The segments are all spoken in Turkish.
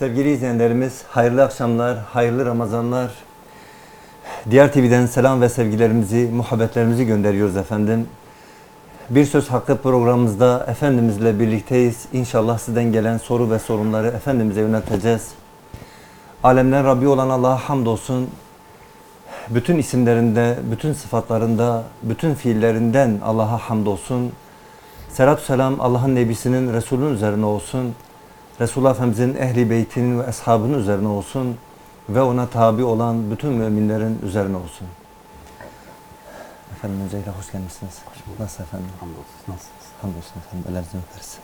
Sevgili izleyenlerimiz, hayırlı akşamlar, hayırlı Ramazanlar. Diğer TV'den selam ve sevgilerimizi, muhabbetlerimizi gönderiyoruz efendim. Bir Söz Hakkı programımızda Efendimizle birlikteyiz. İnşallah sizden gelen soru ve sorunları Efendimiz'e yönelteceğiz. Alemden Rabbi olan Allah'a hamdolsun. Bütün isimlerinde, bütün sıfatlarında, bütün fiillerinden Allah'a hamdolsun. Selatü selam Allah'ın Nebisinin, Resulünün üzerine olsun. Resulullah Efendimizin ehli beytinin ve ashabının üzerine olsun ve ona tabi olan bütün müminlerin üzerine olsun. Efendim öncelikle hoş gelmişsiniz. Nasıl efendim? Hamdolsun. Nasılsınız? Hamdolsun efendim. Ellerinizden öperiz.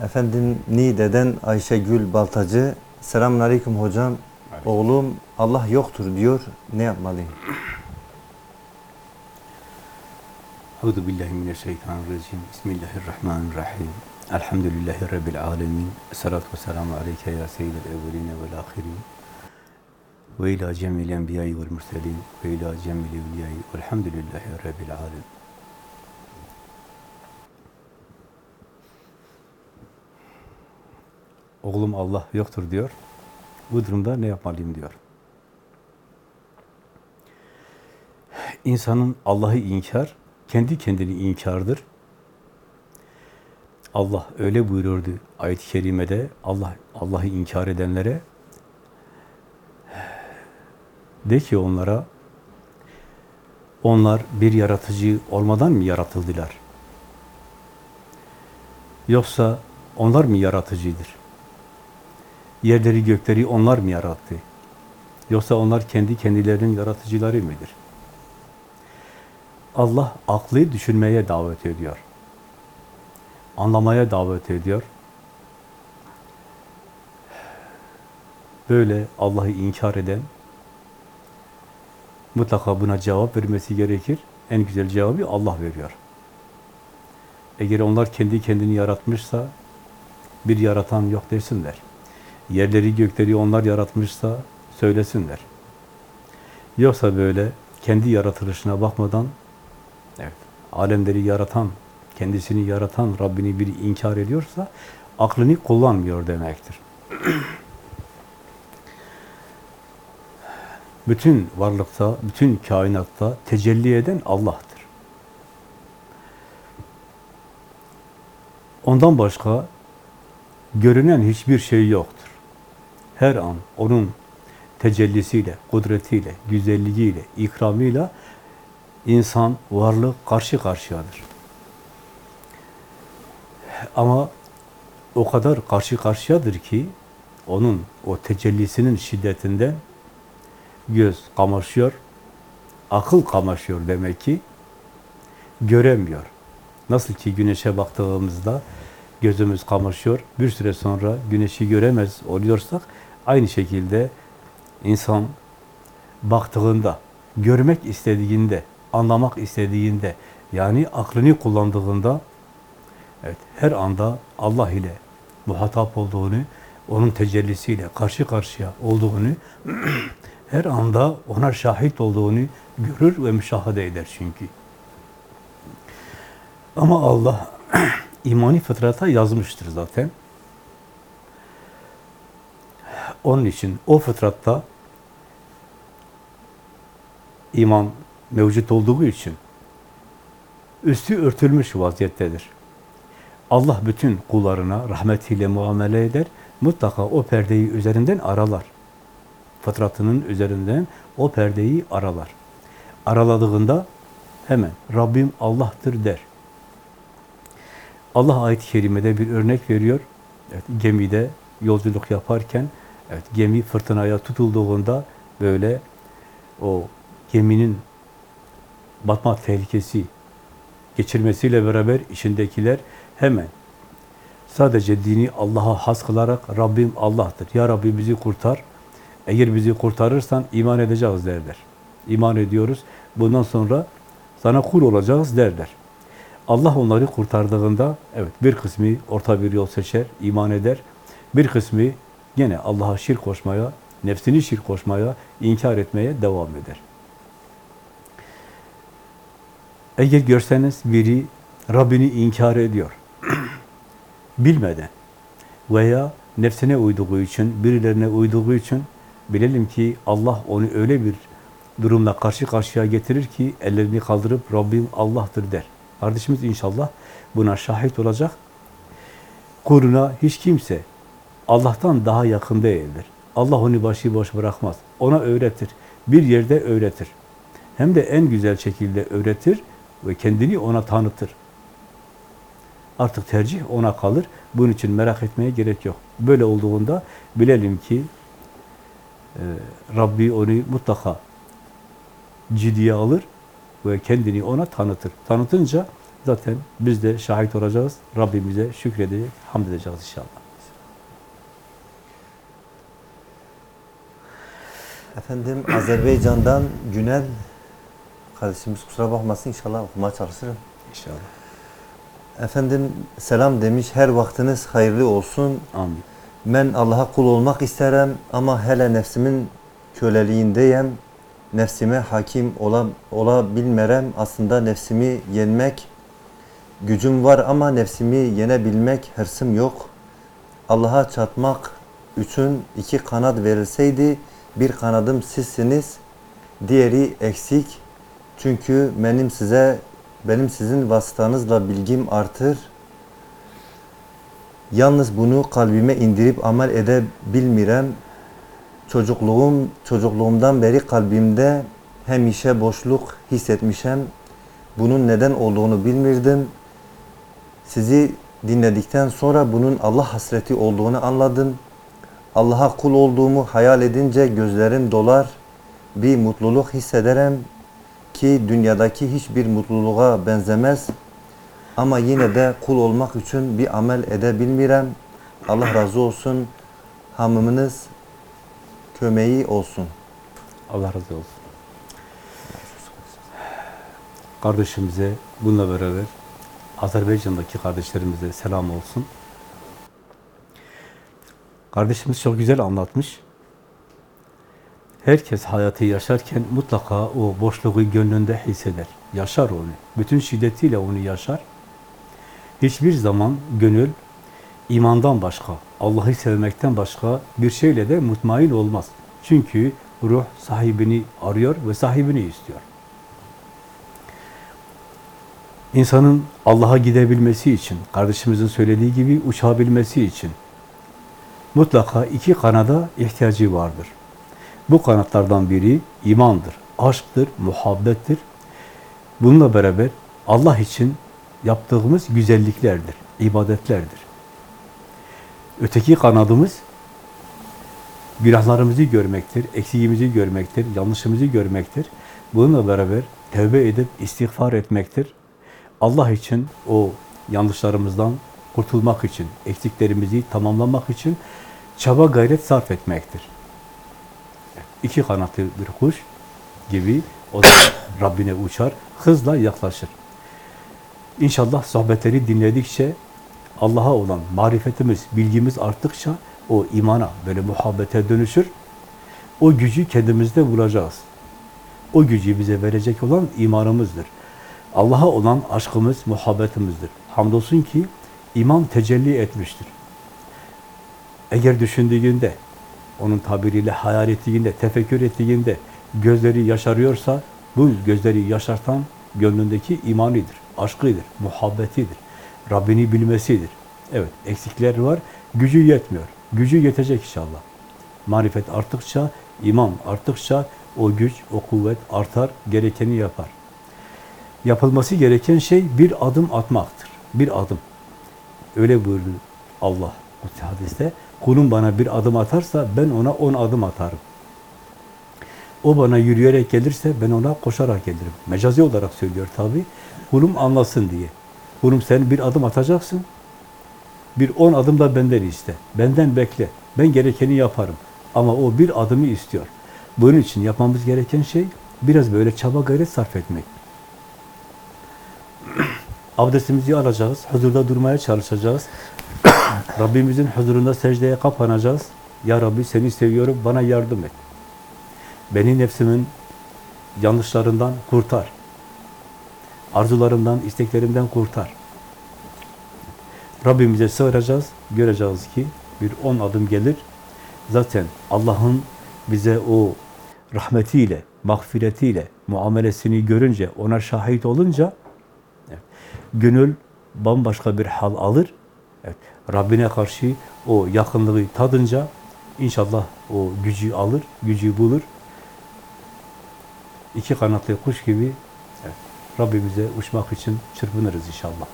Efendim Niğde'den Ayşegül Baltacı. Selamun Aleyküm hocam. Aleyküm. Oğlum Allah yoktur diyor. Ne yapmalıyım? Euzu billahi mineşşeytanirracim. Bismillahirrahmanirrahim. Elhamdülillahi rabbil alamin. Essalatu vesselamu aleyke ya seyyidel evvelin ve'l ahirin. Ve ila cemil enbiya'i ve'l murselin ve ila cemil evliya'i ve'lhamdülillahi rabbil alamin. Oğlum Allah yoktur diyor. Bu durumda ne yapmalıyım diyor. İnsanın Allah'ı inkar, kendi kendini inkardır. Allah öyle buyururdu ayet-i kerimede, Allah Allah'ı inkar edenlere de ki onlara onlar bir yaratıcı olmadan mı yaratıldılar? Yoksa onlar mı yaratıcıdır? Yerleri gökleri onlar mı yarattı? Yoksa onlar kendi kendilerinin yaratıcıları mıdır? Allah aklı düşünmeye davet ediyor. Anlamaya davet ediyor. Böyle Allah'ı inkar eden mutlaka buna cevap vermesi gerekir. En güzel cevabı Allah veriyor. Eğer onlar kendi kendini yaratmışsa bir yaratan yok desinler. Yerleri gökleri onlar yaratmışsa söylesinler. Yoksa böyle kendi yaratılışına bakmadan Evet. Alemleri yaratan, kendisini yaratan Rabbini bir inkar ediyorsa aklını kullanmıyor demektir. bütün varlıkta, bütün kainatta tecelli eden Allah'tır. Ondan başka görünen hiçbir şey yoktur. Her an onun tecellisiyle, kudretiyle, güzelliğiyle, ikramıyla insan, varlık karşı karşıyadır. Ama o kadar karşı karşıyadır ki onun o tecellisinin şiddetinden göz kamaşıyor, akıl kamaşıyor demek ki göremiyor. Nasıl ki güneşe baktığımızda gözümüz kamaşıyor, bir süre sonra güneşi göremez oluyorsak aynı şekilde insan baktığında, görmek istediğinde anlamak istediğinde, yani aklını kullandığında, evet, her anda Allah ile muhatap olduğunu, onun tecellisiyle karşı karşıya olduğunu, her anda ona şahit olduğunu görür ve müşahede eder çünkü. Ama Allah imani fıtrata yazmıştır zaten. Onun için o fıtratta iman mevcut olduğu için üstü örtülmüş vaziyettedir. Allah bütün kullarına rahmetiyle muamele eder. Mutlaka o perdeyi üzerinden aralar. Fıtratının üzerinden o perdeyi aralar. Araladığında hemen Rabbim Allah'tır der. Allah ayet-i kerimede bir örnek veriyor. Evet, gemide yolculuk yaparken evet, gemi fırtınaya tutulduğunda böyle o geminin batma tehlikesi geçirmesiyle beraber içindekiler hemen sadece dini Allah'a has kılarak Rabbim Allah'tır. Ya Rabbi bizi kurtar. Eğer bizi kurtarırsan iman edeceğiz derler. İman ediyoruz. Bundan sonra sana kul olacağız derler. Allah onları kurtardığında evet bir kısmı orta bir yol seçer, iman eder. Bir kısmı gene Allah'a şirk koşmaya, nefsini şirk koşmaya, inkar etmeye devam eder. Eğer görseniz biri Rabbini inkar ediyor, bilmeden veya nefsine uyduğu için, birilerine uyduğu için bilelim ki Allah onu öyle bir durumla karşı karşıya getirir ki ellerini kaldırıp Rabbim Allah'tır der. Kardeşimiz inşallah buna şahit olacak. Kuruna hiç kimse Allah'tan daha yakın değildir. Allah onu başıboş bırakmaz. Ona öğretir. Bir yerde öğretir. Hem de en güzel şekilde öğretir ve kendini ona tanıtır. Artık tercih ona kalır. Bunun için merak etmeye gerek yok. Böyle olduğunda bilelim ki e, Rabbi onu mutlaka ciddiye alır ve kendini ona tanıtır. Tanıtınca zaten biz de şahit olacağız. Rabbimize şükredecek, hamd edeceğiz inşallah. Efendim Azerbaycan'dan Günel kardeşimiz kusura bakmasın inşallah okumaya çalışırım. İnşallah. Efendim selam demiş her vaktiniz hayırlı olsun. Amin. Ben Allah'a kul olmak isterim ama hele nefsimin köleliğindeyim. Nefsime hakim ola, olabilmerem. Aslında nefsimi yenmek gücüm var ama nefsimi yenebilmek hırsım yok. Allah'a çatmak için iki kanat verilseydi bir kanadım sizsiniz, diğeri eksik. Çünkü benim size benim sizin vasıtanızla bilgim artır. Yalnız bunu kalbime indirip amel edebilmirem. Çocukluğum, çocukluğumdan beri kalbimde hem işe boşluk hissetmişem. Bunun neden olduğunu bilmirdim. Sizi dinledikten sonra bunun Allah hasreti olduğunu anladım. Allah'a kul olduğumu hayal edince gözlerim dolar. Bir mutluluk hissederim ki dünyadaki hiçbir mutluluğa benzemez. Ama yine de kul olmak için bir amel edebilmirem. Allah razı olsun. Hamımınız kömeği olsun. Allah razı olsun. Kardeşimize bununla beraber Azerbaycan'daki kardeşlerimize selam olsun. Kardeşimiz çok güzel anlatmış. Herkes hayatı yaşarken mutlaka o boşluğu gönlünde hisseder. Yaşar onu. Bütün şiddetiyle onu yaşar. Hiçbir zaman gönül imandan başka, Allah'ı sevmekten başka bir şeyle de mutmain olmaz. Çünkü ruh sahibini arıyor ve sahibini istiyor. İnsanın Allah'a gidebilmesi için, kardeşimizin söylediği gibi uçabilmesi için mutlaka iki kanada ihtiyacı vardır. Bu kanatlardan biri imandır, aşktır, muhabbettir. Bununla beraber Allah için yaptığımız güzelliklerdir, ibadetlerdir. Öteki kanadımız günahlarımızı görmektir, eksiğimizi görmektir, yanlışımızı görmektir. Bununla beraber tevbe edip istiğfar etmektir. Allah için o yanlışlarımızdan kurtulmak için, eksiklerimizi tamamlamak için çaba gayret sarf etmektir. İki kanatlı bir kuş gibi o da Rabbine uçar, hızla yaklaşır. İnşallah sohbetleri dinledikçe Allah'a olan marifetimiz, bilgimiz arttıkça o imana, böyle muhabbete dönüşür. O gücü kendimizde bulacağız. O gücü bize verecek olan imanımızdır. Allah'a olan aşkımız, muhabbetimizdir. Hamdolsun ki iman tecelli etmiştir. Eğer düşündüğünde, onun tabiriyle hayal ettiğinde, tefekkür ettiğinde gözleri yaşarıyorsa, bu gözleri yaşartan gönlündeki imanidir, aşkıdır, muhabbetidir, Rabbini bilmesidir. Evet, eksikler var, gücü yetmiyor. Gücü yetecek inşallah. Marifet arttıkça, iman arttıkça o güç, o kuvvet artar, gerekeni yapar. Yapılması gereken şey bir adım atmaktır. Bir adım. Öyle buyurdu Allah bu hadiste. Kulum bana bir adım atarsa ben ona on adım atarım. O bana yürüyerek gelirse ben ona koşarak gelirim. Mecazi olarak söylüyor tabi. Kulum anlasın diye. Kulum sen bir adım atacaksın. Bir on adım da benden iste. Benden bekle. Ben gerekeni yaparım. Ama o bir adımı istiyor. Bunun için yapmamız gereken şey biraz böyle çaba gayret sarf etmek. Abdestimizi alacağız, huzurda durmaya çalışacağız. Rabbimizin huzurunda secdeye kapanacağız. Ya Rabbi seni seviyorum, bana yardım et. Beni nefsimin yanlışlarından kurtar. Arzularımdan, isteklerimden kurtar. Rabbimize sığıracağız, göreceğiz ki bir on adım gelir. Zaten Allah'ın bize o rahmetiyle, mağfiretiyle muamelesini görünce, ona şahit olunca gönül bambaşka bir hal alır. Evet, Rabbine karşı o yakınlığı tadınca inşallah o gücü alır, gücü bulur. İki kanatlı kuş gibi evet, Rabbimize uçmak için çırpınırız inşallah.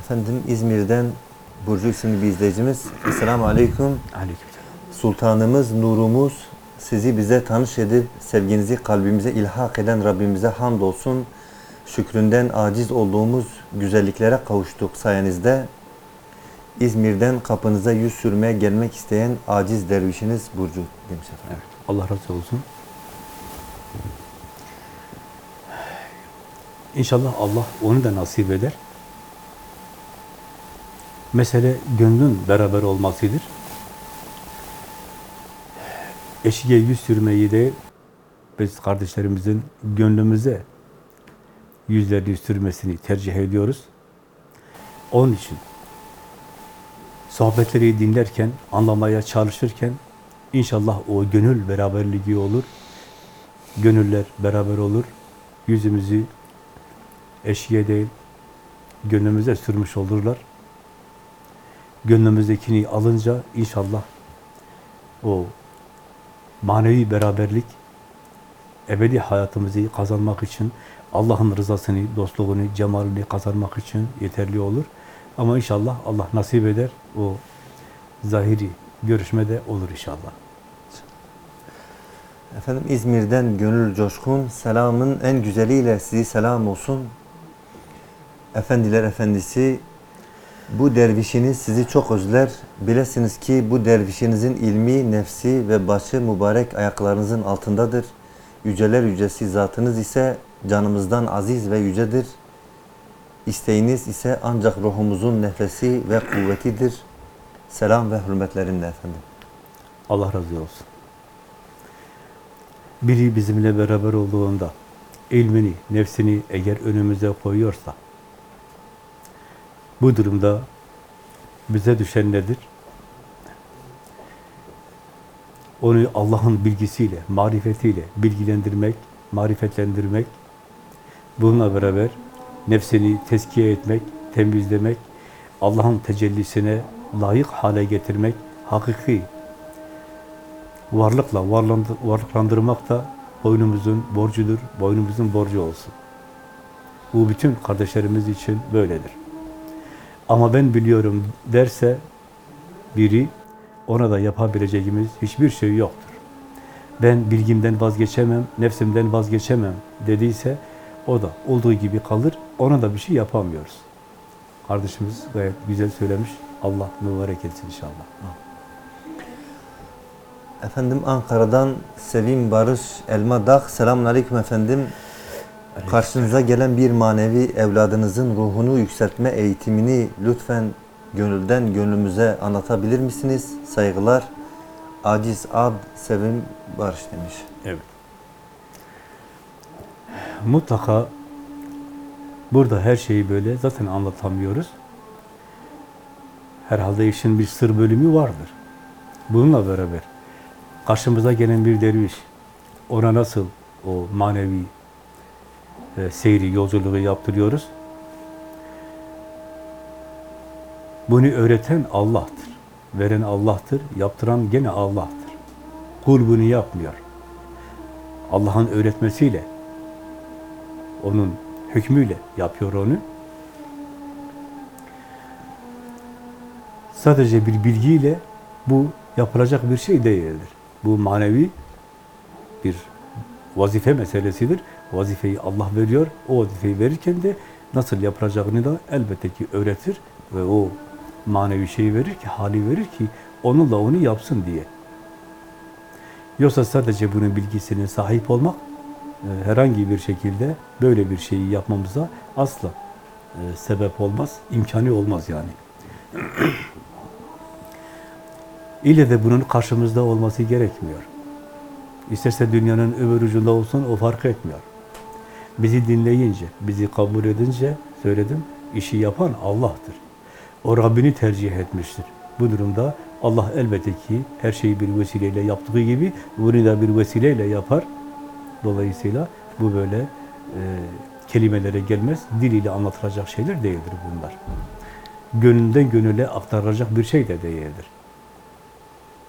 Efendim İzmir'den Burcu isimli bir izleyicimiz. Esselamu Aleyküm. Aleykümselam. Sultanımız, nurumuz, sizi bize tanış edip sevginizi kalbimize ilhak eden Rabbimize hamdolsun. Şükründen aciz olduğumuz güzelliklere kavuştuk sayenizde. İzmir'den kapınıza yüz sürmeye gelmek isteyen aciz dervişiniz Burcu demiş efendim. Evet. Allah razı olsun. İnşallah Allah onu da nasip eder. Mesele gönlün beraber olmasıdır. Eşiğe yüz sürmeyi değil, biz kardeşlerimizin gönlümüze yüzlerini sürmesini tercih ediyoruz. Onun için sohbetleri dinlerken, anlamaya çalışırken inşallah o gönül beraberliği olur. Gönüller beraber olur. Yüzümüzü eşiğe değil, gönlümüze sürmüş olurlar. Gönlümüzdekini alınca inşallah o manevi beraberlik ebedi hayatımızı kazanmak için Allah'ın rızasını, dostluğunu, cemalini kazanmak için yeterli olur. Ama inşallah Allah nasip eder. O zahiri görüşmede olur inşallah. Efendim İzmir'den Gönül Coşkun selamın en güzeliyle sizi selam olsun. Efendiler efendisi bu dervişiniz sizi çok özler. Bilesiniz ki bu dervişinizin ilmi, nefsi ve başı mübarek ayaklarınızın altındadır. Yüceler yücesi zatınız ise canımızdan aziz ve yücedir. İsteğiniz ise ancak ruhumuzun nefesi ve kuvvetidir. Selam ve hürmetlerimle efendim. Allah razı olsun. Biri bizimle beraber olduğunda ilmini, nefsini eğer önümüze koyuyorsa bu durumda bize düşen nedir? Onu Allah'ın bilgisiyle, marifetiyle bilgilendirmek, marifetlendirmek, bununla beraber nefsini tezkiye etmek, temizlemek, Allah'ın tecellisine layık hale getirmek, hakiki varlıkla varlandı- varlıklandırmak da boynumuzun borcudur, boynumuzun borcu olsun. Bu bütün kardeşlerimiz için böyledir. Ama ben biliyorum derse biri, ona da yapabileceğimiz hiçbir şey yoktur. Ben bilgimden vazgeçemem, nefsimden vazgeçemem dediyse o da olduğu gibi kalır, ona da bir şey yapamıyoruz. Kardeşimiz gayet güzel söylemiş. Allah mübarek etsin inşallah. Efendim Ankara'dan Sevim Barış Elma Dağ. Selamun Aleyküm efendim. Karşınıza gelen bir manevi evladınızın ruhunu yükseltme eğitimini lütfen gönülden gönlümüze anlatabilir misiniz? Saygılar. Aciz Ab Sevim Barış demiş. Mutlaka burada her şeyi böyle zaten anlatamıyoruz. Herhalde işin bir sır bölümü vardır. Bununla beraber karşımıza gelen bir derviş ona nasıl o manevi e, seyri, yolculuğu yaptırıyoruz? Bunu öğreten Allah'tır. Veren Allah'tır, yaptıran gene Allah'tır. Kul bunu yapmıyor. Allah'ın öğretmesiyle, onun hükmüyle yapıyor onu. Sadece bir bilgiyle bu yapılacak bir şey değildir. Bu manevi bir vazife meselesidir. Vazifeyi Allah veriyor. O vazifeyi verirken de nasıl yapılacağını da elbette ki öğretir ve o manevi şeyi verir ki, hali verir ki onunla onu yapsın diye. Yoksa sadece bunun bilgisine sahip olmak herhangi bir şekilde böyle bir şeyi yapmamıza asla e, sebep olmaz, imkanı olmaz yani. İle de bunun karşımızda olması gerekmiyor. İsterse dünyanın öbür ucunda olsun o fark etmiyor. Bizi dinleyince, bizi kabul edince söyledim, işi yapan Allah'tır. O Rabbini tercih etmiştir. Bu durumda Allah elbette ki her şeyi bir vesileyle yaptığı gibi bunu da bir vesileyle yapar. Dolayısıyla bu böyle e, kelimelere gelmez, diliyle anlatılacak şeyler değildir bunlar. Gönülden gönüle aktarılacak bir şey de değildir.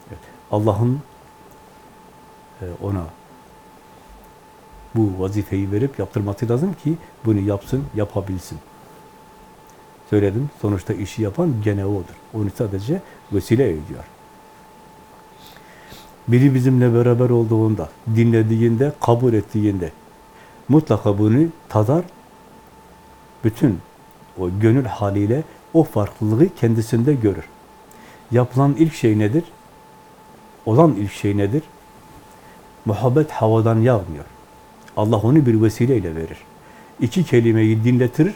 Evet, Allah'ın e, ona bu vazifeyi verip yaptırması lazım ki bunu yapsın, yapabilsin. Söyledim, sonuçta işi yapan gene odur. Onu sadece vesile ediyor. Biri bizimle beraber olduğunda, dinlediğinde, kabul ettiğinde mutlaka bunu tadar, bütün o gönül haliyle o farklılığı kendisinde görür. Yapılan ilk şey nedir? Olan ilk şey nedir? Muhabbet havadan yağmıyor. Allah onu bir vesileyle verir. İki kelimeyi dinletir,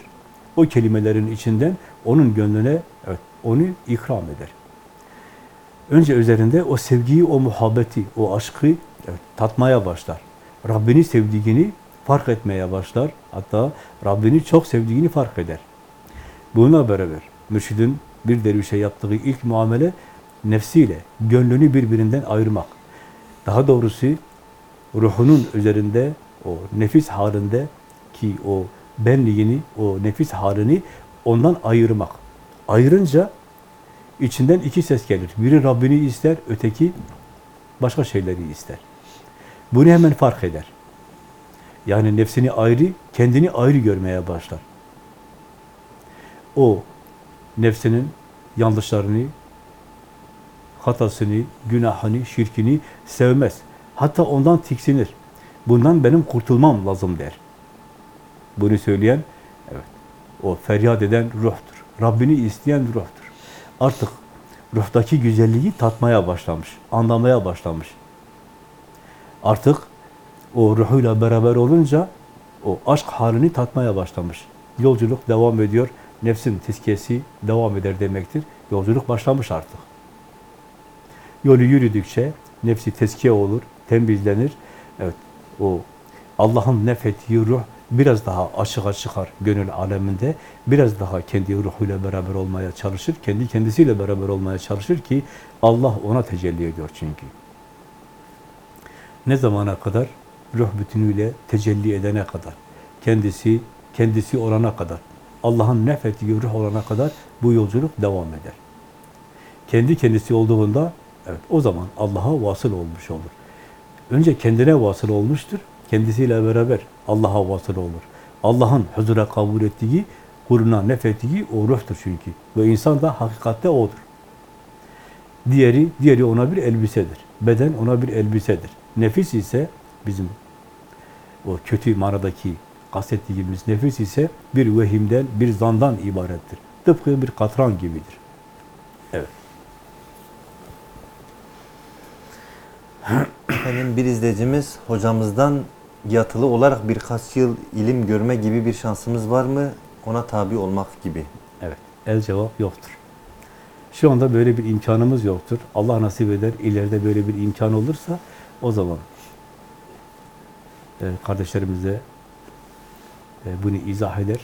o kelimelerin içinden onun gönlüne evet, onu ikram eder. Önce üzerinde o sevgiyi, o muhabbeti, o aşkı evet, tatmaya başlar. Rabbini sevdiğini fark etmeye başlar. Hatta Rabbini çok sevdiğini fark eder. Buna beraber mürşidin bir dervişe yaptığı ilk muamele nefsiyle gönlünü birbirinden ayırmak. Daha doğrusu ruhunun üzerinde o nefis halinde ki o benliğini, o nefis halini ondan ayırmak. Ayırınca içinden iki ses gelir. Biri Rabbini ister, öteki başka şeyleri ister. Bunu hemen fark eder. Yani nefsini ayrı, kendini ayrı görmeye başlar. O nefsinin yanlışlarını, hatasını, günahını, şirkini sevmez. Hatta ondan tiksinir. Bundan benim kurtulmam lazım der. Bunu söyleyen, evet, o feryat eden ruhtur. Rabbini isteyen ruhtur. Artık ruhtaki güzelliği tatmaya başlamış, anlamaya başlamış. Artık o ruhuyla beraber olunca o aşk halini tatmaya başlamış. Yolculuk devam ediyor. Nefsin tiskesi devam eder demektir. Yolculuk başlamış artık. Yolu yürüdükçe nefsi teskiye olur, temizlenir. Evet, o Allah'ın nefettiği ruh biraz daha açığa çıkar gönül aleminde. Biraz daha kendi ruhuyla beraber olmaya çalışır. Kendi kendisiyle beraber olmaya çalışır ki Allah ona tecelli ediyor çünkü. Ne zamana kadar? Ruh bütünüyle tecelli edene kadar. Kendisi, kendisi olana kadar. Allah'ın nefettiği ruh olana kadar bu yolculuk devam eder. Kendi kendisi olduğunda evet o zaman Allah'a vasıl olmuş olur. Önce kendine vasıl olmuştur. Kendisiyle beraber Allah'a vasıl olur. Allah'ın huzura kabul ettiği, kuluna nefettiği o ruhtur çünkü. Ve insan da hakikatte odur. Diğeri, diğeri ona bir elbisedir. Beden ona bir elbisedir. Nefis ise bizim o kötü manadaki kastettiğimiz nefis ise bir vehimden, bir zandan ibarettir. Tıpkı bir katran gibidir. Evet. Efendim bir izleyicimiz hocamızdan yatılı olarak birkaç yıl ilim görme gibi bir şansımız var mı? Ona tabi olmak gibi. Evet. El cevap yoktur. Şu anda böyle bir imkanımız yoktur. Allah nasip eder, ileride böyle bir imkan olursa o zaman e, kardeşlerimiz de e, bunu izah eder.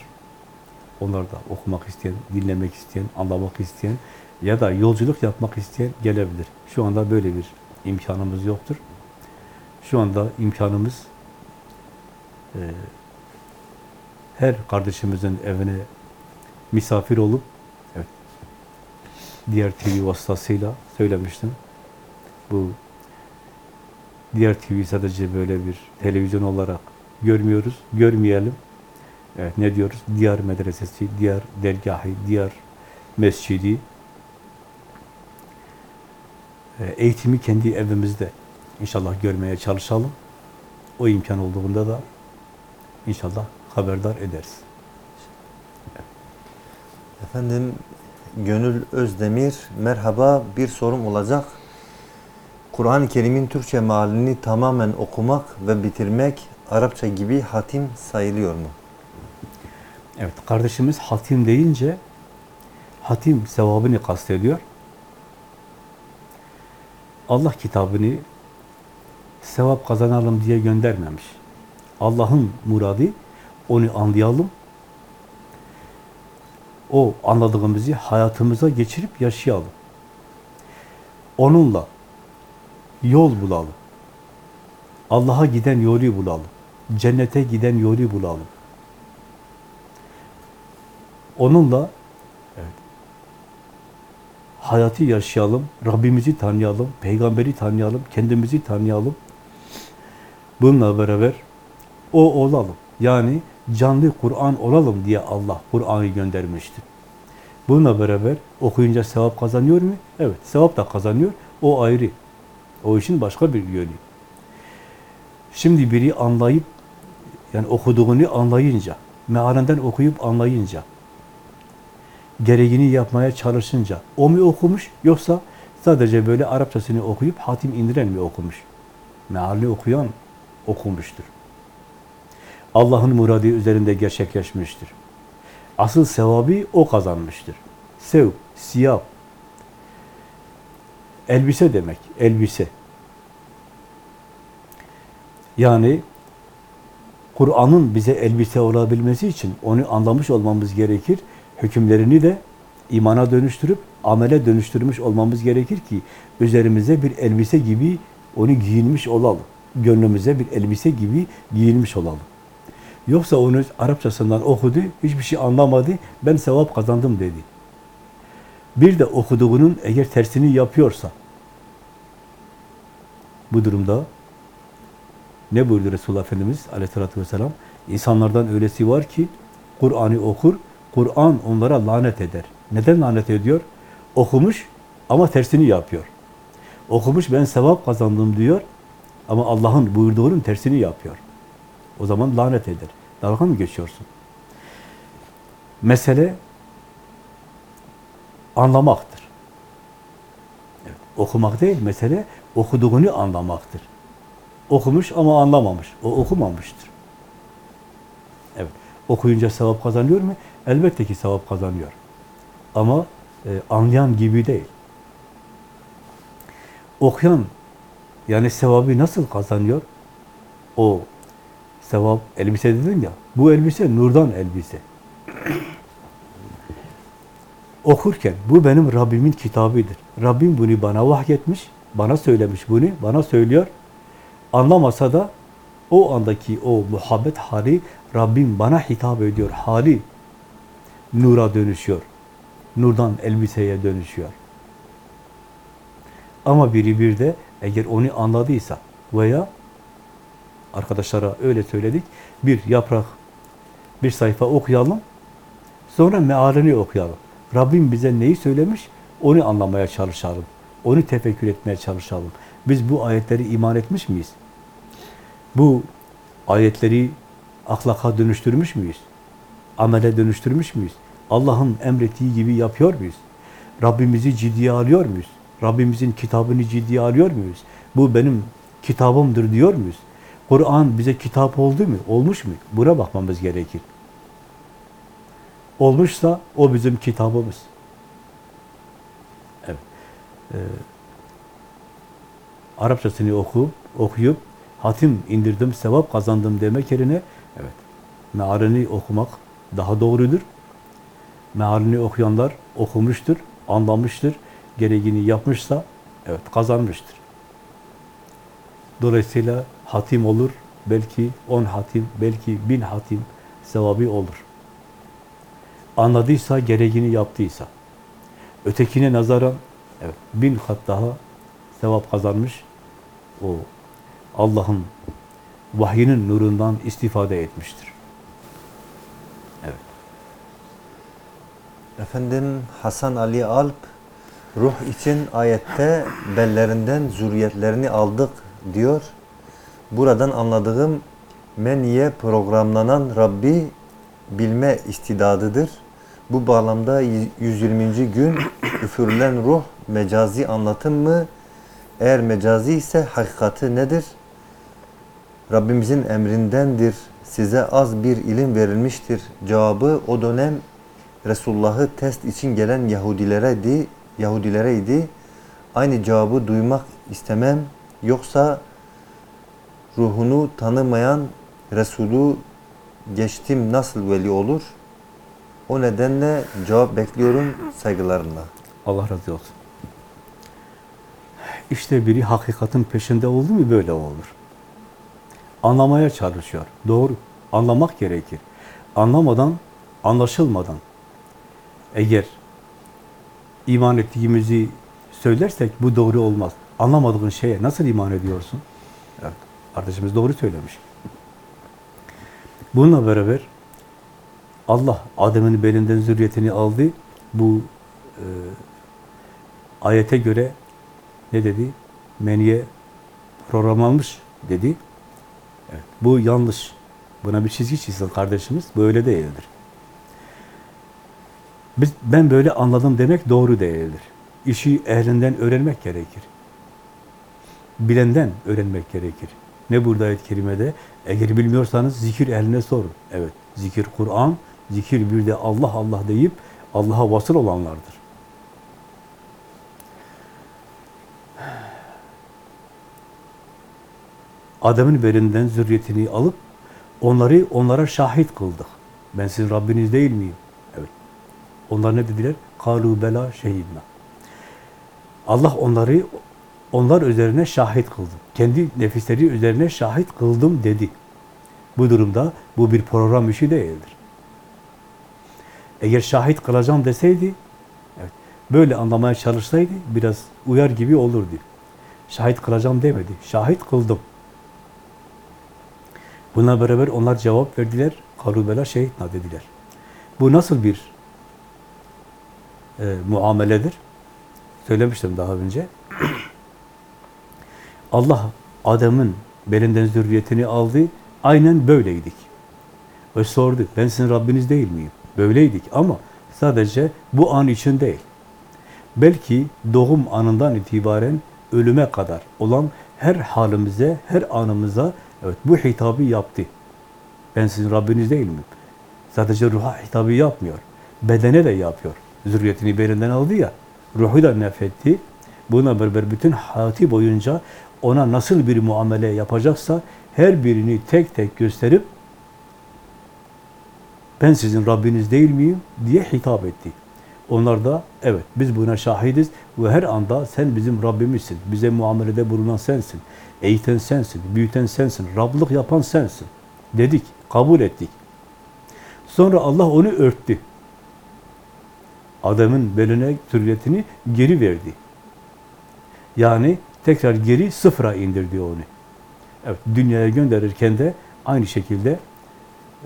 Onlar da okumak isteyen, dinlemek isteyen, anlamak isteyen ya da yolculuk yapmak isteyen gelebilir. Şu anda böyle bir imkanımız yoktur. Şu anda imkanımız e, her kardeşimizin evine misafir olup evet, diğer TV vasıtasıyla söylemiştim. Bu diğer TV sadece böyle bir televizyon olarak görmüyoruz, görmeyelim. Evet, ne diyoruz? Diyar medresesi, diyar dergahı, diyar mescidi. E, Eğitimi kendi evimizde inşallah görmeye çalışalım. O imkan olduğunda da inşallah haberdar ederiz. Efendim Gönül Özdemir merhaba bir sorum olacak. Kur'an-ı Kerim'in Türkçe mealini tamamen okumak ve bitirmek Arapça gibi hatim sayılıyor mu? Evet, kardeşimiz hatim deyince hatim sevabını kastediyor. Allah kitabını sevap kazanalım diye göndermemiş. Allah'ın muradı onu anlayalım. o anladığımızı hayatımıza geçirip yaşayalım. Onunla yol bulalım. Allah'a giden yolu bulalım. Cennete giden yolu bulalım. Onunla evet, hayatı yaşayalım, Rabbimizi tanıyalım, peygamberi tanıyalım, kendimizi tanıyalım. Bununla beraber o olalım. Yani canlı Kur'an olalım diye Allah Kur'an'ı göndermiştir. Bununla beraber okuyunca sevap kazanıyor mu? Evet, sevap da kazanıyor. O ayrı. O işin başka bir yönü. Şimdi biri anlayıp, yani okuduğunu anlayınca, mealinden okuyup anlayınca, gereğini yapmaya çalışınca, o mu okumuş yoksa sadece böyle Arapçasını okuyup hatim indiren mi okumuş? Mealini okuyan okumuştur. Allah'ın muradı üzerinde gerçekleşmiştir. Asıl sevabı o kazanmıştır. Sev, siyah, elbise demek, elbise. Yani Kur'an'ın bize elbise olabilmesi için onu anlamış olmamız gerekir. Hükümlerini de imana dönüştürüp amele dönüştürmüş olmamız gerekir ki üzerimize bir elbise gibi onu giyinmiş olalım. Gönlümüze bir elbise gibi giyinmiş olalım. Yoksa onu Arapçasından okudu, hiçbir şey anlamadı, ben sevap kazandım dedi. Bir de okuduğunun eğer tersini yapıyorsa, bu durumda ne buyurdu Resulullah Efendimiz aleyhissalatü vesselam? İnsanlardan öylesi var ki, Kur'an'ı okur, Kur'an onlara lanet eder. Neden lanet ediyor? Okumuş ama tersini yapıyor. Okumuş ben sevap kazandım diyor ama Allah'ın buyurduğunun tersini yapıyor. O zaman lanet eder. Dalga mı geçiyorsun? Mesele anlamaktır. Evet, okumak değil, mesele okuduğunu anlamaktır. Okumuş ama anlamamış. O okumamıştır. Evet. Okuyunca sevap kazanıyor mu? Elbette ki sevap kazanıyor. Ama e, anlayan gibi değil. Okuyan yani sevabı nasıl kazanıyor? O sevap elbise dedin ya. Bu elbise nurdan elbise. Okurken bu benim Rabbimin kitabıdır. Rabbim bunu bana vahyetmiş, bana söylemiş bunu, bana söylüyor. Anlamasa da o andaki o muhabbet hali Rabbim bana hitap ediyor hali nura dönüşüyor. Nurdan elbiseye dönüşüyor. Ama biri bir de eğer onu anladıysa veya arkadaşlara öyle söyledik, bir yaprak, bir sayfa okuyalım, sonra mealini okuyalım. Rabbim bize neyi söylemiş, onu anlamaya çalışalım. Onu tefekkür etmeye çalışalım. Biz bu ayetleri iman etmiş miyiz? Bu ayetleri ahlaka dönüştürmüş müyüz? Amele dönüştürmüş müyüz? Allah'ın emrettiği gibi yapıyor muyuz? Rabbimizi ciddiye alıyor muyuz? Rabbimizin kitabını ciddiye alıyor muyuz? Bu benim kitabımdır diyor muyuz? Kur'an bize kitap oldu mu? Olmuş mu? Buna bakmamız gerekir. Olmuşsa o bizim kitabımız. Evet. Ee, Arapçasını oku, okuyup hatim indirdim, sevap kazandım demek yerine evet. Mealini okumak daha doğrudur. Mealini okuyanlar okumuştur, anlamıştır, gereğini yapmışsa evet kazanmıştır. Dolayısıyla hatim olur, belki on hatim, belki bin hatim sevabı olur. Anladıysa, gereğini yaptıysa. Ötekine nazaran evet, bin kat daha sevap kazanmış. O Allah'ın vahyinin nurundan istifade etmiştir. Evet. Efendim Hasan Ali Alp ruh için ayette bellerinden zürriyetlerini aldık diyor. Buradan anladığım meniye programlanan Rabbi bilme istidadıdır. Bu bağlamda 120. gün üfürülen ruh mecazi anlatım mı? Eğer mecazi ise hakikati nedir? Rabbimizin emrindendir. Size az bir ilim verilmiştir. Cevabı o dönem Resulullah'ı test için gelen Yahudilereydi. Yahudilereydi. Aynı cevabı duymak istemem. Yoksa ruhunu tanımayan Resulü geçtim nasıl veli olur? O nedenle cevap bekliyorum saygılarımla. Allah razı olsun. İşte biri hakikatin peşinde oldu mu böyle olur. Anlamaya çalışıyor. Doğru. Anlamak gerekir. Anlamadan, anlaşılmadan eğer iman ettiğimizi söylersek bu doğru olmaz. Anlamadığın şeye nasıl iman ediyorsun? Kardeşimiz doğru söylemiş. Bununla beraber Allah Adem'in belinden zürriyetini aldı. Bu e, ayete göre ne dedi? Meniye programlanmış dedi. Evet, bu yanlış. Buna bir çizgi çizsin kardeşimiz. Böyle değildir. Biz, ben böyle anladım demek doğru değildir. İşi ehlinden öğrenmek gerekir. Bilenden öğrenmek gerekir. Ne burada ayet-i kerimede? Eğer bilmiyorsanız zikir ehline sorun. Evet, zikir Kur'an, zikir bir de Allah Allah deyip Allah'a vasıl olanlardır. Adem'in belinden zürriyetini alıp onları onlara şahit kıldık. Ben sizin Rabbiniz değil miyim? Evet. Onlar ne dediler? Kalu bela şehidna. Allah onları onlar üzerine şahit kıldım. Kendi nefisleri üzerine şahit kıldım dedi. Bu durumda bu bir program işi değildir. Eğer şahit kılacağım deseydi, evet, böyle anlamaya çalışsaydı biraz uyar gibi olurdu. Şahit kılacağım demedi. Şahit kıldım. Buna beraber onlar cevap verdiler. Karubela şehitna dediler. Bu nasıl bir e, muameledir? Söylemiştim daha önce. Allah Adem'in belinden zürriyetini aldı. Aynen böyleydik. Ve sordu. Ben sizin Rabbiniz değil miyim? Böyleydik ama sadece bu an için değil. Belki doğum anından itibaren ölüme kadar olan her halimize, her anımıza evet bu hitabı yaptı. Ben sizin Rabbiniz değil miyim? Sadece ruha hitabı yapmıyor. Bedene de yapıyor. Zürriyetini belinden aldı ya, ruhu da nefetti. Buna beraber bütün hayatı boyunca ona nasıl bir muamele yapacaksa her birini tek tek gösterip ben sizin Rabbiniz değil miyim diye hitap etti. Onlar da evet biz buna şahidiz ve her anda sen bizim Rabbimizsin. Bize muamelede bulunan sensin. Eğiten sensin, büyüten sensin, Rablık yapan sensin. Dedik, kabul ettik. Sonra Allah onu örttü. Adamın beline türletini geri verdi. Yani tekrar geri sıfıra indirdi onu. Evet, dünyaya gönderirken de aynı şekilde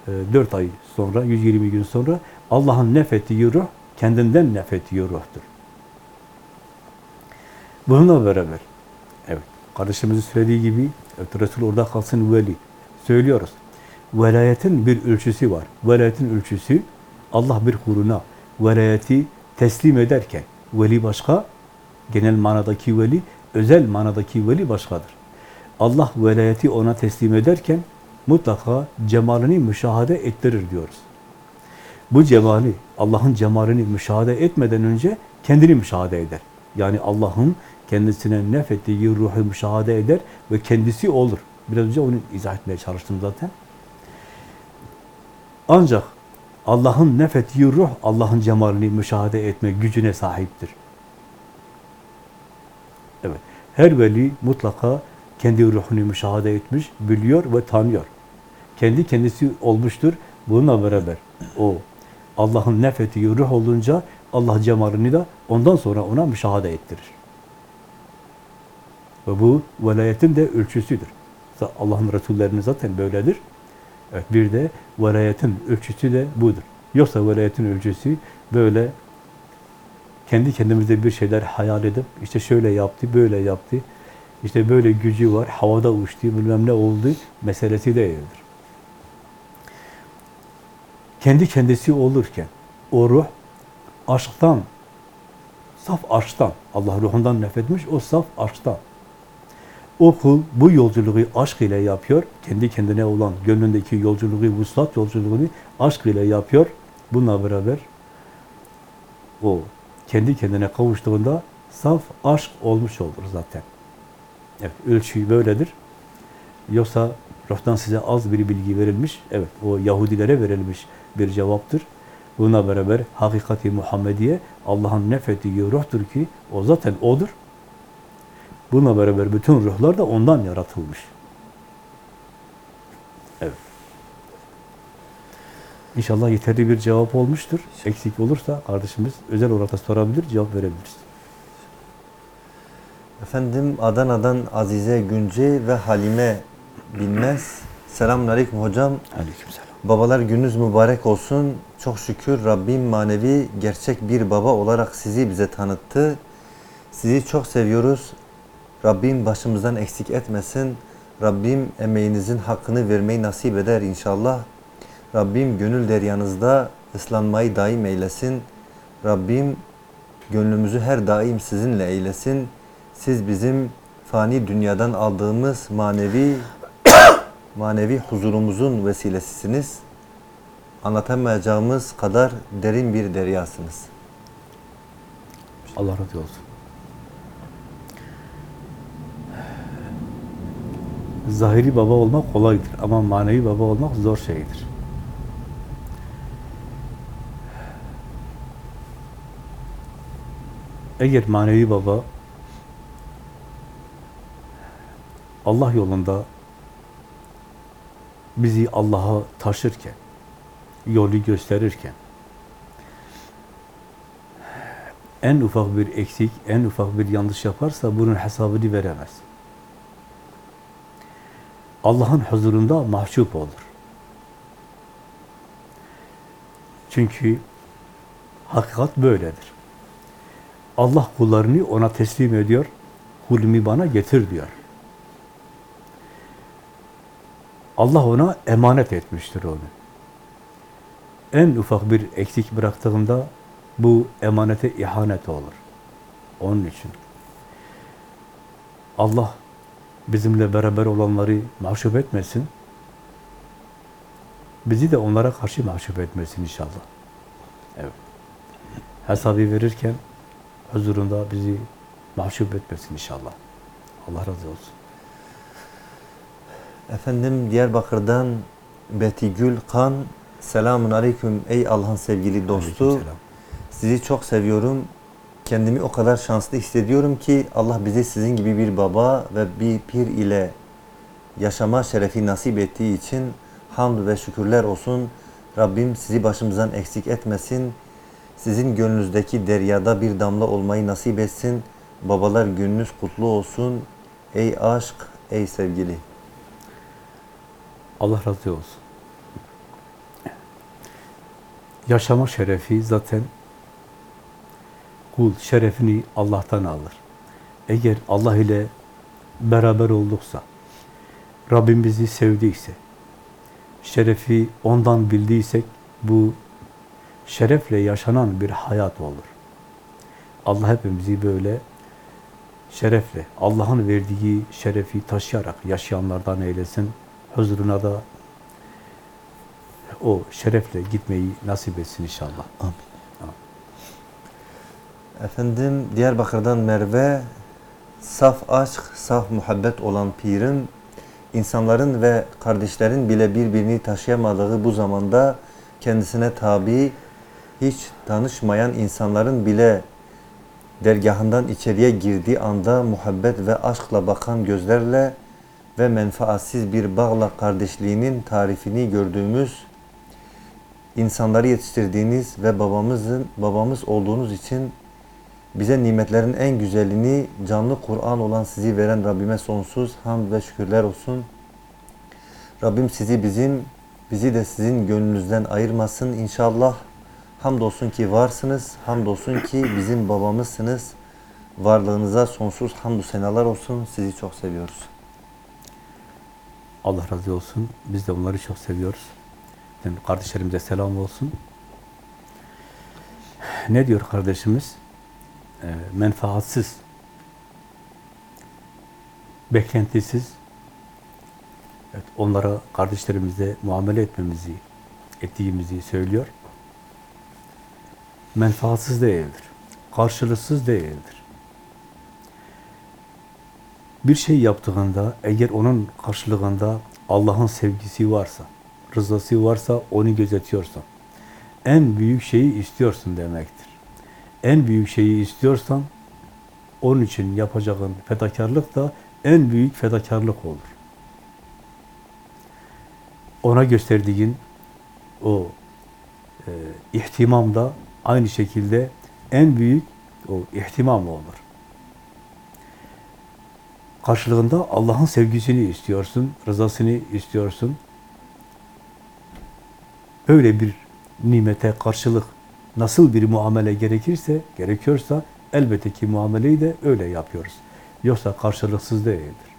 e, 4 ay sonra, 120 gün sonra Allah'ın nefettiği ruh kendinden nefettiği ruhtur. Bununla beraber evet, kardeşimizin söylediği gibi evet, Resul orada kalsın veli. Söylüyoruz. Velayetin bir ölçüsü var. Velayetin ölçüsü Allah bir kuruna velayeti teslim ederken veli başka, genel manadaki veli, özel manadaki veli başkadır. Allah velayeti ona teslim ederken mutlaka cemalini müşahede ettirir diyoruz. Bu cemali, Allah'ın cemalini müşahede etmeden önce kendini müşahede eder. Yani Allah'ın kendisine nefettiği ruhu müşahede eder ve kendisi olur. Biraz önce onu izah etmeye çalıştım zaten. Ancak Allah'ın nefettiği ruh, Allah'ın cemalini müşahede etme gücüne sahiptir. Evet. Her veli mutlaka kendi ruhunu müşahede etmiş, biliyor ve tanıyor. Kendi kendisi olmuştur. Bununla beraber o Allah'ın nefettiği ruh olunca Allah cemalini de ondan sonra ona müşahede ettirir. Ve bu velayetin de ölçüsüdür. Allah'ın Resullerinin zaten böyledir. Evet, bir de velayetin ölçüsü de budur. Yoksa velayetin ölçüsü böyle kendi kendimize bir şeyler hayal edip işte şöyle yaptı, böyle yaptı, işte böyle gücü var, havada uçtu, bilmem ne oldu meselesi değildir. Kendi kendisi olurken o ruh aşktan, saf aşktan, Allah ruhundan nefretmiş, o saf aşktan. O kul bu yolculuğu aşk ile yapıyor. Kendi kendine olan gönlündeki yolculuğu, vuslat yolculuğunu aşk ile yapıyor. Bununla beraber o kendi kendine kavuştuğunda saf aşk olmuş olur zaten. Evet, ölçü böyledir. Yoksa ruhtan size az bir bilgi verilmiş. Evet, o Yahudilere verilmiş bir cevaptır. Buna beraber hakikati Muhammediye Allah'ın nefettiği ruhtur ki o zaten odur. Buna beraber bütün ruhlar da ondan yaratılmış. Evet. İnşallah yeterli bir cevap olmuştur. Eksik olursa kardeşimiz özel olarak da sorabilir, cevap verebiliriz. Efendim Adana'dan Azize Günce ve Halime Bilmez. Selamünaleyküm hocam. Aleykümselam. Babalar gününüz mübarek olsun. Çok şükür Rabbim manevi gerçek bir baba olarak sizi bize tanıttı. Sizi çok seviyoruz. Rabbim başımızdan eksik etmesin. Rabbim emeğinizin hakkını vermeyi nasip eder inşallah. Rabbim gönül deryanızda ıslanmayı daim eylesin. Rabbim gönlümüzü her daim sizinle eylesin. Siz bizim fani dünyadan aldığımız manevi manevi huzurumuzun vesilesisiniz. Anlatamayacağımız kadar derin bir deryasınız. Allah razı olsun. Zahiri baba olmak kolaydır ama manevi baba olmak zor şeydir. Eğer manevi baba Allah yolunda bizi Allah'a taşırken, yolu gösterirken, en ufak bir eksik, en ufak bir yanlış yaparsa bunun hesabını veremez. Allah'ın huzurunda mahcup olur. Çünkü hakikat böyledir. Allah kullarını ona teslim ediyor, kulümü bana getir diyor. Allah ona emanet etmiştir onu. En ufak bir eksik bıraktığında bu emanete ihanet olur. Onun için. Allah bizimle beraber olanları mahcup etmesin. Bizi de onlara karşı mahcup etmesin inşallah. Evet. Hesabı verirken huzurunda bizi mahcup etmesin inşallah. Allah razı olsun. Efendim Diyarbakır'dan Betigül Kan Selamun Aleyküm ey Allah'ın sevgili dostu. Sizi çok seviyorum. Kendimi o kadar şanslı hissediyorum ki Allah bize sizin gibi bir baba ve bir pir ile yaşama şerefi nasip ettiği için hamd ve şükürler olsun. Rabbim sizi başımızdan eksik etmesin. Sizin gönlünüzdeki deryada bir damla olmayı nasip etsin. Babalar gününüz kutlu olsun. Ey aşk, ey sevgili. Allah razı olsun. Yaşama şerefi zaten kul şerefini Allah'tan alır. Eğer Allah ile beraber olduksa, Rabbim bizi sevdiyse, şerefi ondan bildiysek bu şerefle yaşanan bir hayat olur. Allah hepimizi böyle şerefle, Allah'ın verdiği şerefi taşıyarak yaşayanlardan eylesin. Huzuruna da o şerefle gitmeyi nasip etsin inşallah. Efendim Diyarbakır'dan Merve saf aşk, saf muhabbet olan pirim insanların ve kardeşlerin bile birbirini taşıyamadığı bu zamanda kendisine tabi hiç tanışmayan insanların bile dergahından içeriye girdiği anda muhabbet ve aşkla bakan gözlerle ve menfaatsiz bir bağla kardeşliğinin tarifini gördüğümüz insanları yetiştirdiğiniz ve babamızın babamız olduğunuz için bize nimetlerin en güzelini canlı Kur'an olan sizi veren Rabbime sonsuz hamd ve şükürler olsun. Rabbim sizi bizim, bizi de sizin gönlünüzden ayırmasın inşallah. Hamdolsun ki varsınız, hamdolsun ki bizim babamızsınız. Varlığınıza sonsuz hamdü senalar olsun. Sizi çok seviyoruz. Allah razı olsun. Biz de onları çok seviyoruz. Yani kardeşlerimize selam olsun. Ne diyor kardeşimiz? Ee, menfaatsiz, beklentisiz, evet, onlara, kardeşlerimize muamele etmemizi, ettiğimizi söylüyor. Menfaatsiz değildir. Karşılıksız değildir. Bir şey yaptığında, eğer onun karşılığında Allah'ın sevgisi varsa, rızası varsa onu gözetiyorsan, en büyük şeyi istiyorsun demektir. En büyük şeyi istiyorsan onun için yapacağın fedakarlık da en büyük fedakarlık olur. Ona gösterdiğin o e, ihtimam da aynı şekilde en büyük o ihtimam olur. Karşılığında Allah'ın sevgisini istiyorsun, rızasını istiyorsun. Öyle bir nimete karşılık nasıl bir muamele gerekirse, gerekiyorsa elbette ki muameleyi de öyle yapıyoruz. Yoksa karşılıksız değildir.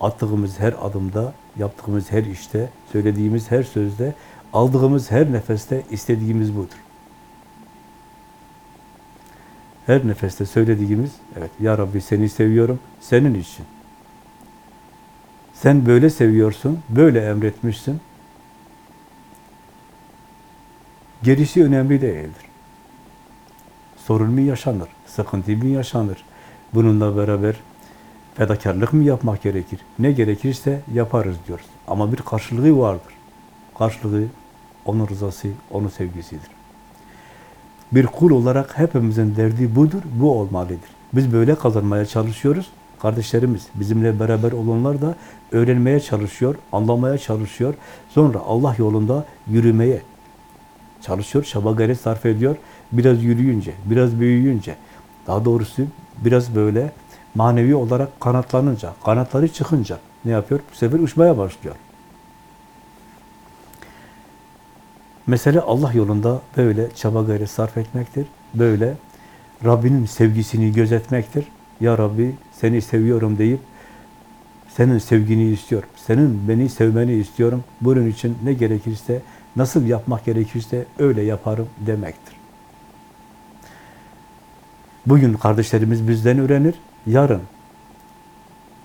Attığımız her adımda, yaptığımız her işte, söylediğimiz her sözde, aldığımız her nefeste istediğimiz budur. Her nefeste söylediğimiz, evet Ya Rabbi seni seviyorum, senin için. Sen böyle seviyorsun, böyle emretmişsin. Gerisi önemli değildir. Sorun mu yaşanır, sıkıntı mı yaşanır? Bununla beraber fedakarlık mı yapmak gerekir? Ne gerekirse yaparız diyoruz. Ama bir karşılığı vardır. Karşılığı onun rızası, onun sevgisidir. Bir kul olarak hepimizin derdi budur, bu olmalıdır. Biz böyle kazanmaya çalışıyoruz. Kardeşlerimiz, bizimle beraber olanlar da öğrenmeye çalışıyor, anlamaya çalışıyor. Sonra Allah yolunda yürümeye çalışıyor, çaba gayret sarf ediyor. Biraz yürüyünce, biraz büyüyünce, daha doğrusu biraz böyle manevi olarak kanatlanınca, kanatları çıkınca ne yapıyor? Bu sefer uçmaya başlıyor. Mesele Allah yolunda böyle çaba gayret sarf etmektir. Böyle Rabbinin sevgisini gözetmektir. Ya Rabbi seni seviyorum deyip senin sevgini istiyorum. Senin beni sevmeni istiyorum. Bunun için ne gerekirse, nasıl yapmak gerekirse öyle yaparım demektir. Bugün kardeşlerimiz bizden öğrenir. Yarın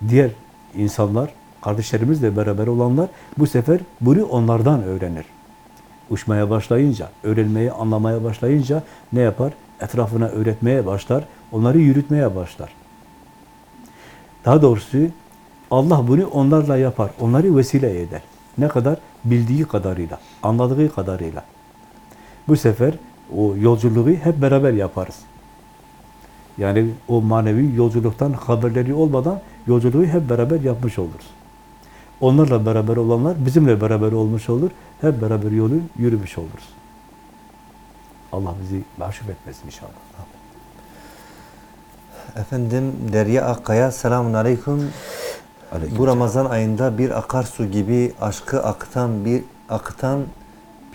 diğer insanlar, kardeşlerimizle beraber olanlar bu sefer bunu onlardan öğrenir. Uçmaya başlayınca, öğrenmeye, anlamaya başlayınca ne yapar? Etrafına öğretmeye başlar, onları yürütmeye başlar. Daha doğrusu Allah bunu onlarla yapar, onları vesile eder. Ne kadar? Bildiği kadarıyla, anladığı kadarıyla. Bu sefer o yolculuğu hep beraber yaparız. Yani o manevi yolculuktan haberleri olmadan yolculuğu hep beraber yapmış oluruz. Onlarla beraber olanlar bizimle beraber olmuş olur. Hep beraber yolu yürümüş oluruz. Allah bizi mahcup etmesin inşallah. Efendim Derya Akkaya selamun aleyküm. Bu Ramazan ayında bir akarsu gibi aşkı akıtan bir akıtan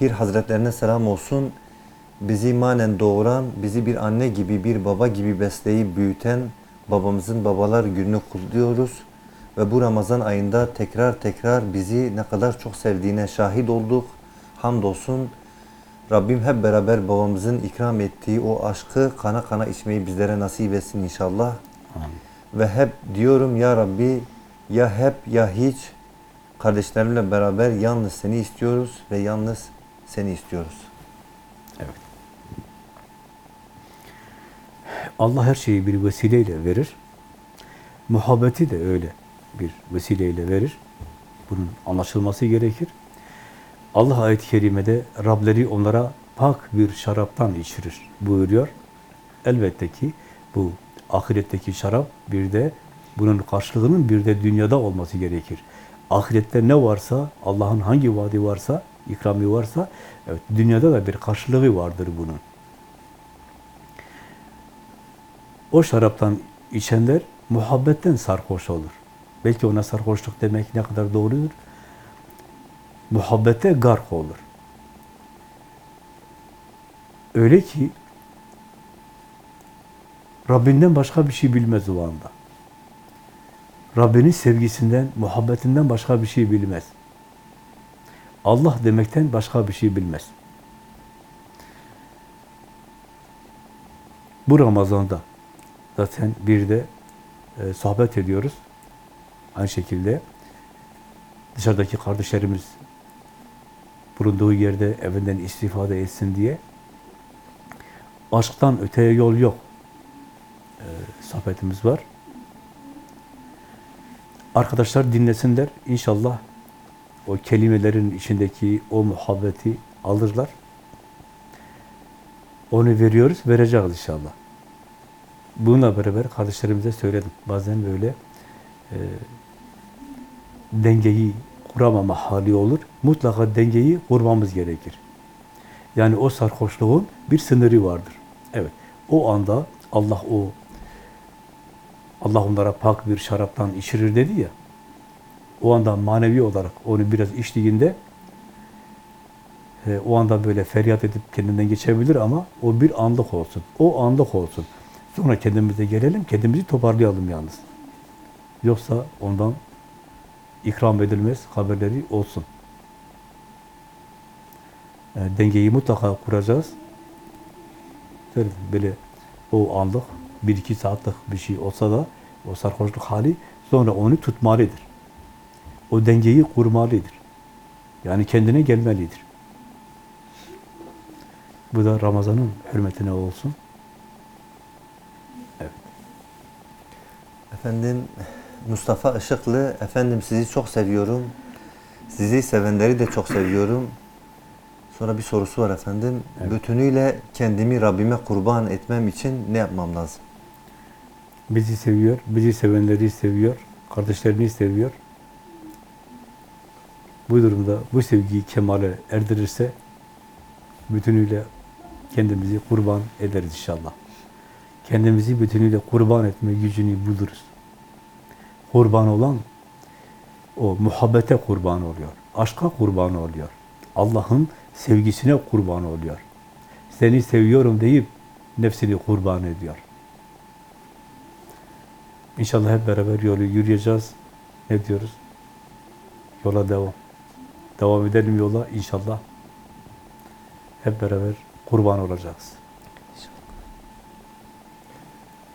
bir hazretlerine selam olsun. Bizi manen doğuran, bizi bir anne gibi, bir baba gibi besleyip büyüten babamızın babalar gününü kutluyoruz. Ve bu Ramazan ayında tekrar tekrar bizi ne kadar çok sevdiğine şahit olduk. Hamdolsun Rabbim hep beraber babamızın ikram ettiği o aşkı kana kana içmeyi bizlere nasip etsin inşallah. Amin. Ve hep diyorum ya Rabbi ya hep ya hiç kardeşlerimle beraber yalnız seni istiyoruz ve yalnız seni istiyoruz. Evet. Allah her şeyi bir vesileyle verir. Muhabbeti de öyle bir vesileyle verir. Bunun anlaşılması gerekir. Allah ayet-i kerimede Rableri onlara pak bir şaraptan içirir buyuruyor. Elbette ki bu ahiretteki şarap bir de bunun karşılığının bir de dünyada olması gerekir. Ahirette ne varsa, Allah'ın hangi vaadi varsa, ikrami varsa, evet, dünyada da bir karşılığı vardır bunun. O şaraptan içenler muhabbetten sarhoş olur. Belki ona sarhoşluk demek ne kadar doğrudur? Muhabbete gark olur. Öyle ki Rabbinden başka bir şey bilmez o anda. Rabbinin sevgisinden, muhabbetinden başka bir şey bilmez. Allah demekten başka bir şey bilmez. Bu Ramazan'da zaten bir de e, sohbet ediyoruz. Aynı şekilde dışarıdaki kardeşlerimiz bulunduğu yerde evinden istifade etsin diye aşktan öteye yol yok e, sohbetimiz var. Arkadaşlar dinlesinler. İnşallah o kelimelerin içindeki o muhabbeti alırlar. Onu veriyoruz, vereceğiz inşallah. Bununla beraber kardeşlerimize söyledim. Bazen böyle e, dengeyi kuramama hali olur. Mutlaka dengeyi kurmamız gerekir. Yani o sarhoşluğun bir sınırı vardır. Evet. O anda Allah o Allah onlara pak bir şaraptan içirir dedi ya. O anda manevi olarak onu biraz içtiğinde e, o anda böyle feryat edip kendinden geçebilir ama o bir anlık olsun. O anlık olsun. Sonra kendimize gelelim, kendimizi toparlayalım yalnız. Yoksa ondan ikram edilmez haberleri olsun. Yani dengeyi mutlaka kuracağız. Böyle o anlık bir iki saatlik bir şey olsa da o sarhoşluk hali sonra onu tutmalıdır. O dengeyi kurmalıdır. Yani kendine gelmelidir. Bu da Ramazan'ın hürmetine olsun. Efendim Mustafa Işıklı, efendim sizi çok seviyorum. Sizi sevenleri de çok seviyorum. Sonra bir sorusu var efendim. Evet. Bütünüyle kendimi Rabbime kurban etmem için ne yapmam lazım? Bizi seviyor, bizi sevenleri seviyor, kardeşlerini seviyor. Bu durumda bu sevgiyi kemale erdirirse bütünüyle kendimizi kurban ederiz inşallah. Kendimizi bütünüyle kurban etme gücünü buluruz. Kurban olan o muhabbete kurban oluyor. Aşka kurban oluyor. Allah'ın sevgisine kurban oluyor. Seni seviyorum deyip nefsini kurban ediyor. İnşallah hep beraber yolu yürüyeceğiz. Ne diyoruz? Yola devam. Devam edelim yola inşallah. Hep beraber kurban olacağız.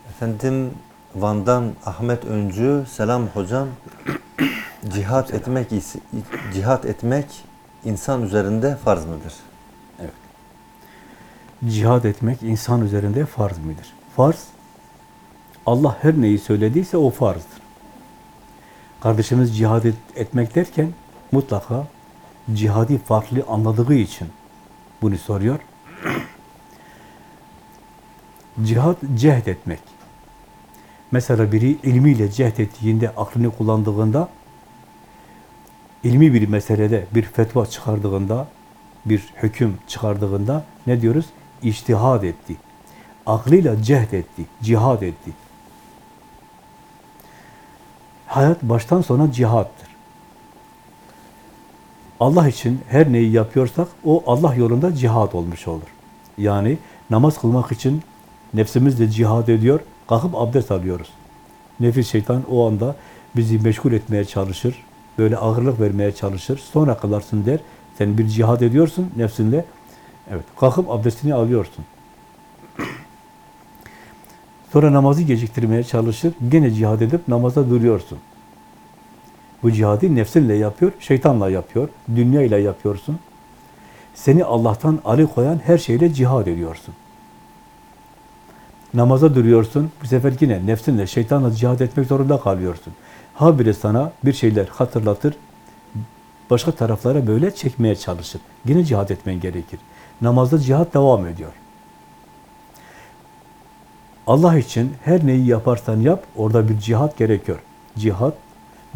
Efendim Van'dan Ahmet Öncü, selam hocam. Cihat etmek cihat etmek insan üzerinde farz mıdır? Cihad etmek insan üzerinde farz mıdır? Farz, Allah her neyi söylediyse o farzdır. Kardeşimiz cihad et- etmek derken mutlaka cihadi farklı anladığı için bunu soruyor. Cihad, cehd etmek. Mesela biri ilmiyle cehd ettiğinde, aklını kullandığında, ilmi bir meselede bir fetva çıkardığında, bir hüküm çıkardığında ne diyoruz? İçtihad etti. Aklıyla cehd etti, cihad etti. Hayat baştan sona cihattır. Allah için her neyi yapıyorsak o Allah yolunda cihad olmuş olur. Yani namaz kılmak için nefsimizle cihad ediyor, kalkıp abdest alıyoruz. Nefis şeytan o anda bizi meşgul etmeye çalışır, böyle ağırlık vermeye çalışır, sonra kılarsın der. Sen bir cihad ediyorsun nefsinle, evet kalkıp abdestini alıyorsun. Sonra namazı geciktirmeye çalışır, gene cihad edip namaza duruyorsun. Bu cihadı nefsinle yapıyor, şeytanla yapıyor, dünyayla yapıyorsun. Seni Allah'tan alıkoyan her şeyle cihad ediyorsun. Namaza duruyorsun, bu sefer yine nefsinle, şeytanla cihad etmek zorunda kalıyorsun. Habire sana bir şeyler hatırlatır, başka taraflara böyle çekmeye çalışır. Yine cihad etmen gerekir. Namazda cihad devam ediyor. Allah için her neyi yaparsan yap, orada bir cihat gerekiyor. Cihat,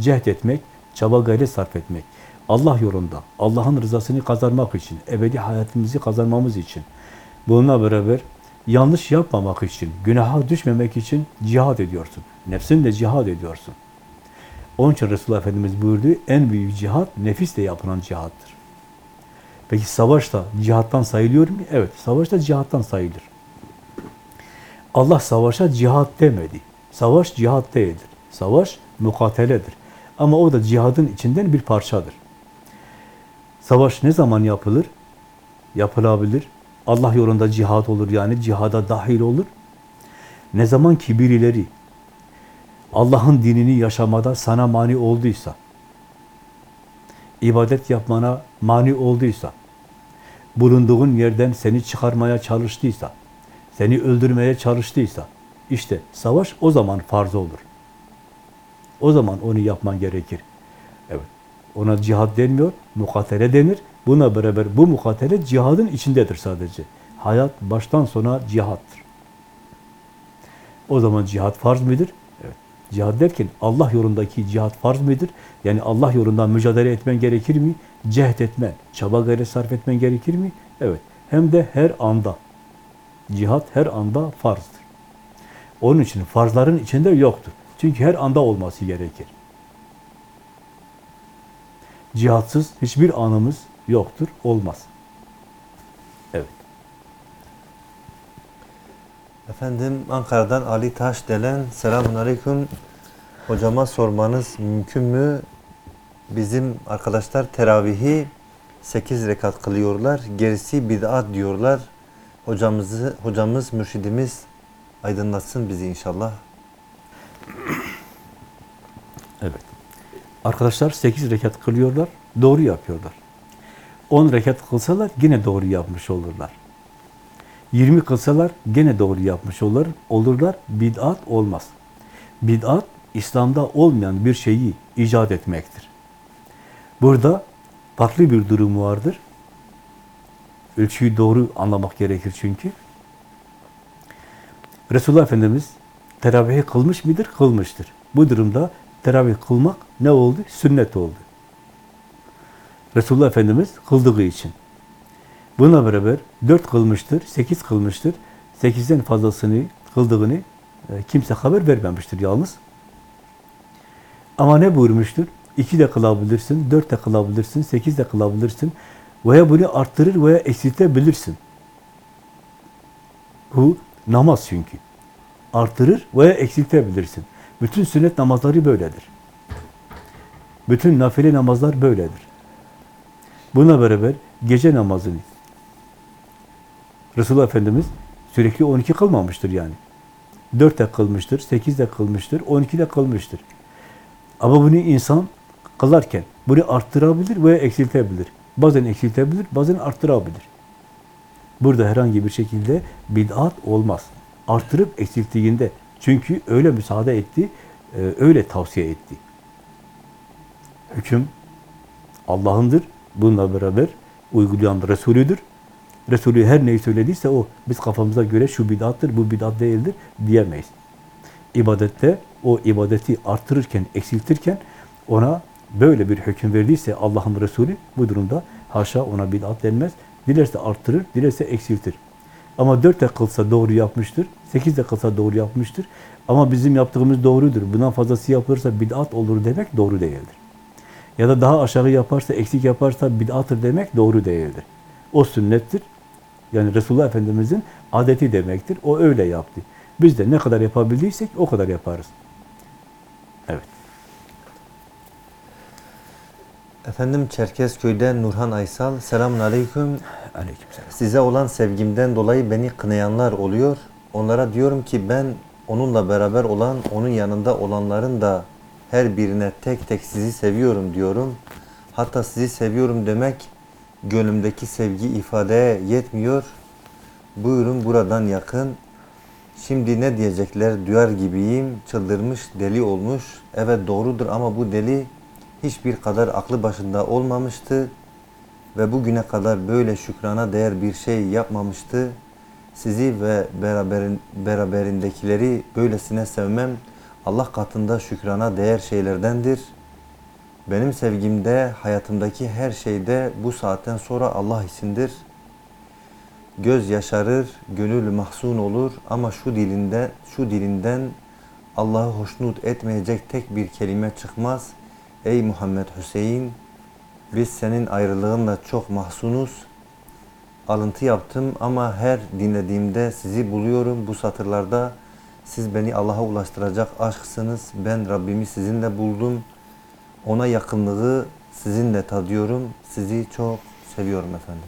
cehd etmek, çaba gayret sarf etmek. Allah yolunda, Allah'ın rızasını kazanmak için, ebedi hayatımızı kazanmamız için. Bununla beraber yanlış yapmamak için, günaha düşmemek için cihad ediyorsun. Nefsinle cihad ediyorsun. Onun için Resulullah Efendimiz buyurdu, en büyük cihat nefisle yapılan cihattır. Peki savaş da cihattan sayılıyor mu? Evet, savaş da cihattan sayılır. Allah savaşa cihat demedi. Savaş cihat değildir. Savaş mukateledir. Ama o da cihadın içinden bir parçadır. Savaş ne zaman yapılır? Yapılabilir. Allah yolunda cihad olur yani cihada dahil olur. Ne zaman ki birileri Allah'ın dinini yaşamada sana mani olduysa, ibadet yapmana mani olduysa, bulunduğun yerden seni çıkarmaya çalıştıysa, seni öldürmeye çalıştıysa, işte savaş o zaman farz olur. O zaman onu yapman gerekir. Evet. Ona cihad denmiyor, mukatele denir. Buna beraber bu mukatele cihadın içindedir sadece. hayat baştan sona cihattır. O zaman cihat farz mıdır? Evet. Cihad derken Allah yolundaki cihat farz mıdır? Yani Allah yolunda mücadele etmen gerekir mi? Cehd etmen, çaba gayret sarf etmen gerekir mi? Evet. Hem de her anda. Cihat her anda farzdır. Onun için farzların içinde yoktur. Çünkü her anda olması gerekir. Cihatsız hiçbir anımız yoktur, olmaz. Evet. Efendim Ankara'dan Ali Taş Delen selamun aleyküm. Hocama sormanız mümkün mü? Bizim arkadaşlar teravihi 8 rekat kılıyorlar. Gerisi bid'at diyorlar. Hocamızı hocamız mürşidimiz aydınlatsın bizi inşallah. Evet. Arkadaşlar 8 rekat kılıyorlar, doğru yapıyorlar. 10 rekat kılsalar yine doğru yapmış olurlar. 20 kılsalar gene doğru yapmış olur, olurlar. Bid'at olmaz. Bid'at İslam'da olmayan bir şeyi icat etmektir. Burada farklı bir durum vardır. Ölçüyü doğru anlamak gerekir çünkü. Resulullah Efendimiz teravihi kılmış mıdır? Kılmıştır. Bu durumda teravih kılmak ne oldu? Sünnet oldu. Resulullah Efendimiz kıldığı için. Buna beraber dört kılmıştır, sekiz kılmıştır. Sekizden fazlasını kıldığını e, kimse haber vermemiştir yalnız. Ama ne buyurmuştur? İki de kılabilirsin, dört de kılabilirsin, sekiz de kılabilirsin. Veya bunu arttırır veya eksiltebilirsin. Bu namaz çünkü. Artırır veya eksiltebilirsin. Bütün sünnet namazları böyledir. Bütün nafile namazlar böyledir. Buna beraber gece namazını Resulullah Efendimiz sürekli 12 kılmamıştır yani. 4 de kılmıştır, 8 de kılmıştır, 12 de kılmıştır. Ama bunu insan kılarken bunu arttırabilir veya eksiltebilir. Bazen eksiltebilir, bazen arttırabilir. Burada herhangi bir şekilde bid'at olmaz. Artırıp eksilttiğinde çünkü öyle müsaade etti, e, öyle tavsiye etti. Hüküm Allah'ındır. Bununla beraber uygulayan Resulüdür. Resulü her neyi söylediyse o. Biz kafamıza göre şu bid'attır, bu bid'at değildir diyemeyiz. İbadette o ibadeti artırırken, eksiltirken ona böyle bir hüküm verdiyse Allah'ın Resulü bu durumda haşa ona bid'at denmez. Dilerse arttırır, dilerse eksiltir. Ama dört de kılsa doğru yapmıştır, sekiz de kılsa doğru yapmıştır. Ama bizim yaptığımız doğrudur. Bundan fazlası yapılırsa bid'at olur demek doğru değildir. Ya da daha aşağı yaparsa, eksik yaparsa bid'attır demek doğru değildir. O sünnettir. Yani Resulullah Efendimiz'in adeti demektir. O öyle yaptı. Biz de ne kadar yapabildiysek o kadar yaparız. Evet. Efendim Çerkezköy'den Nurhan Aysal selamun aleyküm. Aleykümselam. Size olan sevgimden dolayı beni kınayanlar oluyor. Onlara diyorum ki ben onunla beraber olan, onun yanında olanların da her birine tek tek sizi seviyorum diyorum. Hatta sizi seviyorum demek gönlümdeki sevgi ifadeye yetmiyor. Buyurun buradan yakın. Şimdi ne diyecekler duyar gibiyim. Çıldırmış, deli olmuş. Evet doğrudur ama bu deli hiçbir kadar aklı başında olmamıştı ve bugüne kadar böyle şükrana değer bir şey yapmamıştı. Sizi ve beraberin, beraberindekileri böylesine sevmem Allah katında şükrana değer şeylerdendir. Benim sevgimde, hayatımdaki her şeyde bu saatten sonra Allah içindir. Göz yaşarır, gönül mahzun olur ama şu dilinde, şu dilinden Allah'ı hoşnut etmeyecek tek bir kelime çıkmaz. Ey Muhammed Hüseyin, biz senin ayrılığınla çok mahzunuz. Alıntı yaptım ama her dinlediğimde sizi buluyorum bu satırlarda. Siz beni Allah'a ulaştıracak aşksınız. Ben Rabbimi sizinle buldum. Ona yakınlığı sizinle tadıyorum. Sizi çok seviyorum efendim.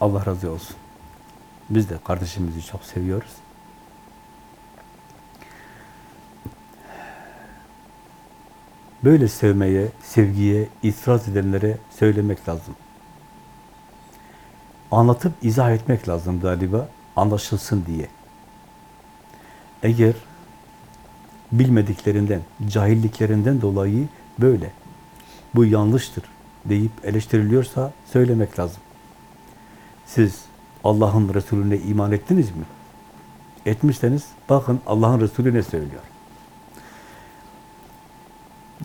Allah razı olsun. Biz de kardeşimizi çok seviyoruz. Böyle sevmeye, sevgiye, itiraz edenlere söylemek lazım. Anlatıp izah etmek lazım galiba, anlaşılsın diye. Eğer bilmediklerinden, cahilliklerinden dolayı böyle, bu yanlıştır deyip eleştiriliyorsa söylemek lazım. Siz Allah'ın Resulüne iman ettiniz mi? Etmişseniz bakın Allah'ın Resulü ne söylüyor.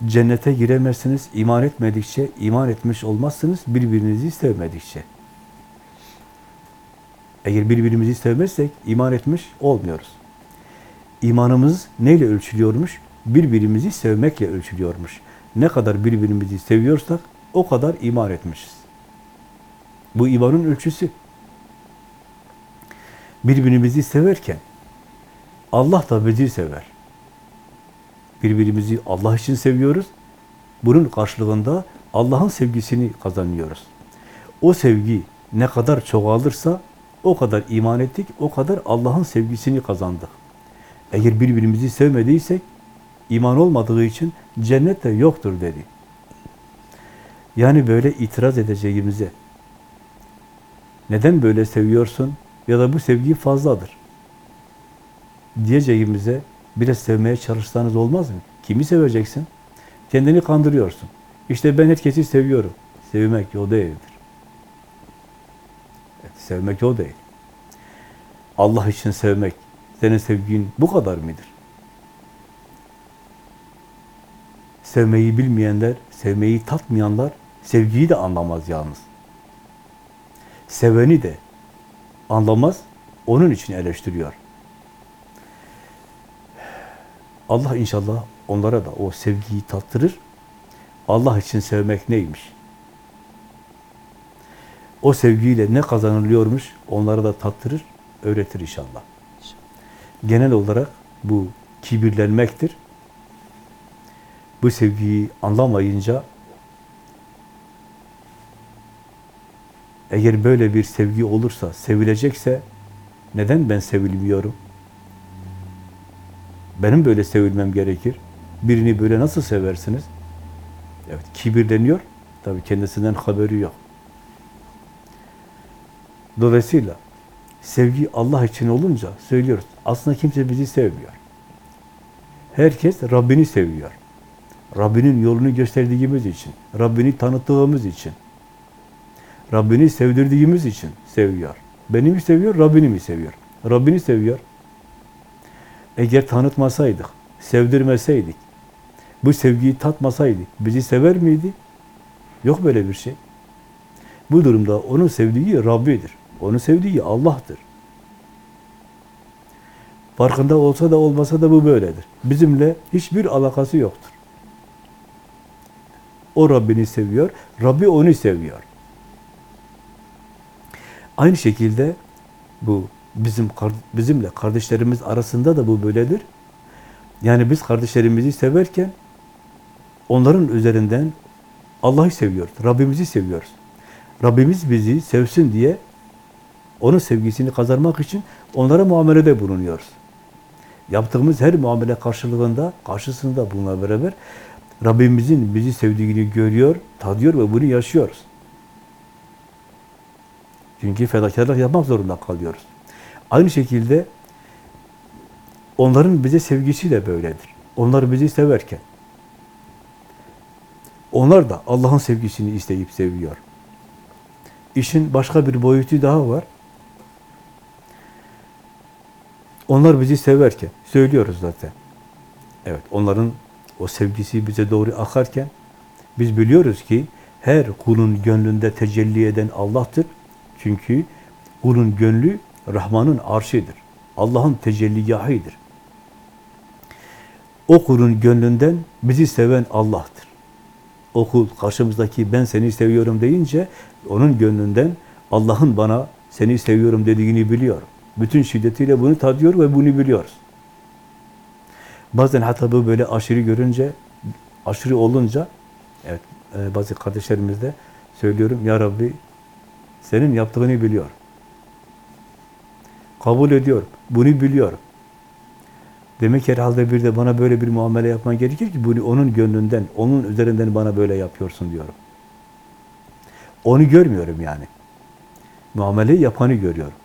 Cennete giremezsiniz iman etmedikçe, iman etmiş olmazsınız birbirinizi sevmedikçe. Eğer birbirimizi sevmezsek iman etmiş olmuyoruz. İmanımız neyle ölçülüyormuş? Birbirimizi sevmekle ölçülüyormuş. Ne kadar birbirimizi seviyorsak o kadar iman etmişiz. Bu imanın ölçüsü. Birbirimizi severken Allah da bizi sever. Birbirimizi Allah için seviyoruz. Bunun karşılığında Allah'ın sevgisini kazanıyoruz. O sevgi ne kadar çoğalırsa o kadar iman ettik, o kadar Allah'ın sevgisini kazandık. Eğer birbirimizi sevmediysek, iman olmadığı için cennet de yoktur dedi. Yani böyle itiraz edeceğimize, neden böyle seviyorsun ya da bu sevgi fazladır diyeceğimize biraz sevmeye çalışsanız olmaz mı? Kimi seveceksin? Kendini kandırıyorsun. İşte ben herkesi seviyorum. Sevmek o değildir. Evet, sevmek o değil. Allah için sevmek, senin sevgin bu kadar mıdır? Sevmeyi bilmeyenler, sevmeyi tatmayanlar sevgiyi de anlamaz yalnız. Seveni de anlamaz, onun için eleştiriyor. Allah inşallah onlara da o sevgiyi tattırır. Allah için sevmek neymiş? O sevgiyle ne kazanılıyormuş onlara da tattırır, öğretir inşallah. Genel olarak bu kibirlenmektir. Bu sevgiyi anlamayınca eğer böyle bir sevgi olursa, sevilecekse neden ben sevilmiyorum? Benim böyle sevilmem gerekir. Birini böyle nasıl seversiniz? Evet, kibirleniyor. Tabii kendisinden haberi yok. Dolayısıyla sevgi Allah için olunca söylüyoruz. Aslında kimse bizi sevmiyor. Herkes Rabbini seviyor. Rabbinin yolunu gösterdiğimiz için, Rabbini tanıttığımız için, Rabbini sevdirdiğimiz için seviyor. Beni mi seviyor, Rabbini mi seviyor? Rabbini seviyor. Eğer tanıtmasaydık, sevdirmeseydik, bu sevgiyi tatmasaydı bizi sever miydi? Yok böyle bir şey. Bu durumda onun sevdiği Rabbidir. Onun sevdiği Allah'tır. Farkında olsa da olmasa da bu böyledir. Bizimle hiçbir alakası yoktur. O Rabbini seviyor, Rabbi onu seviyor. Aynı şekilde bu bizim bizimle kardeşlerimiz arasında da bu böyledir. Yani biz kardeşlerimizi severken onların üzerinden Allah'ı seviyoruz, Rabbimizi seviyoruz. Rabbimiz bizi sevsin diye onun sevgisini kazanmak için onlara muamelede bulunuyoruz. Yaptığımız her muamele karşılığında, karşısında bununla beraber Rabbimizin bizi sevdiğini görüyor, tadıyor ve bunu yaşıyoruz. Çünkü fedakarlık yapmak zorunda kalıyoruz. Aynı şekilde onların bize sevgisi de böyledir. Onlar bizi severken onlar da Allah'ın sevgisini isteyip seviyor. İşin başka bir boyutu daha var. Onlar bizi severken, söylüyoruz zaten. Evet, onların o sevgisi bize doğru akarken, biz biliyoruz ki her kulun gönlünde tecelli eden Allah'tır. Çünkü kulun gönlü Rahman'ın arşidir. Allah'ın tecelligahıdır. O kulun gönlünden bizi seven Allah'tır. O kul karşımızdaki ben seni seviyorum deyince onun gönlünden Allah'ın bana seni seviyorum dediğini biliyor. Bütün şiddetiyle bunu tadıyor ve bunu biliyoruz. Bazen hatta bu böyle aşırı görünce, aşırı olunca, evet e, bazı kardeşlerimiz de söylüyorum, Ya Rabbi senin yaptığını biliyorum. Kabul ediyorum. Bunu biliyorum. Demek herhalde bir de bana böyle bir muamele yapman gerekir ki bunu onun gönlünden, onun üzerinden bana böyle yapıyorsun diyorum. Onu görmüyorum yani. Muameleyi yapanı görüyorum.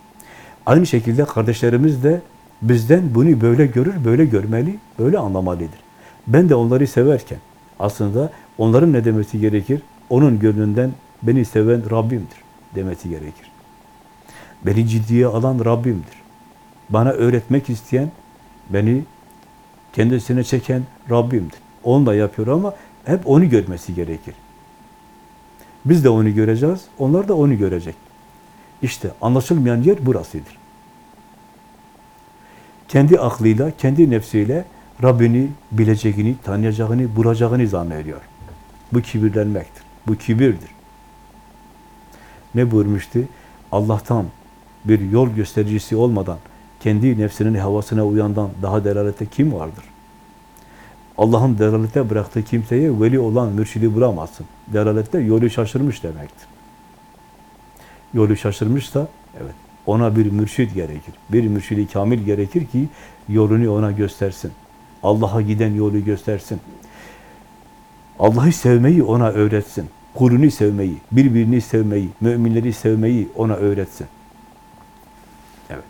Aynı şekilde kardeşlerimiz de bizden bunu böyle görür, böyle görmeli, böyle anlamalıdır. Ben de onları severken aslında onların ne demesi gerekir? Onun gönlünden beni seven Rabbimdir demesi gerekir. Beni ciddiye alan Rabbimdir. Bana öğretmek isteyen, beni kendisine çeken Rabbimdir. Onu da yapıyor ama hep onu görmesi gerekir. Biz de onu göreceğiz, onlar da onu görecek. İşte anlaşılmayan yer burasıdır. Kendi aklıyla, kendi nefsiyle Rabbini bileceğini, tanıyacağını, bulacağını zannediyor. Bu kibirlenmektir. Bu kibirdir. Ne buyurmuştu? Allah'tan bir yol göstericisi olmadan kendi nefsinin havasına uyandan daha delalete kim vardır? Allah'ın delalete bıraktığı kimseye veli olan mürşidi bulamazsın. Delalette yolu şaşırmış demektir. Yolu şaşırmışsa evet ona bir mürşid gerekir. Bir mürşidi kamil gerekir ki yolunu ona göstersin. Allah'a giden yolu göstersin. Allah'ı sevmeyi ona öğretsin. Kulünü sevmeyi, birbirini sevmeyi, müminleri sevmeyi ona öğretsin. Evet.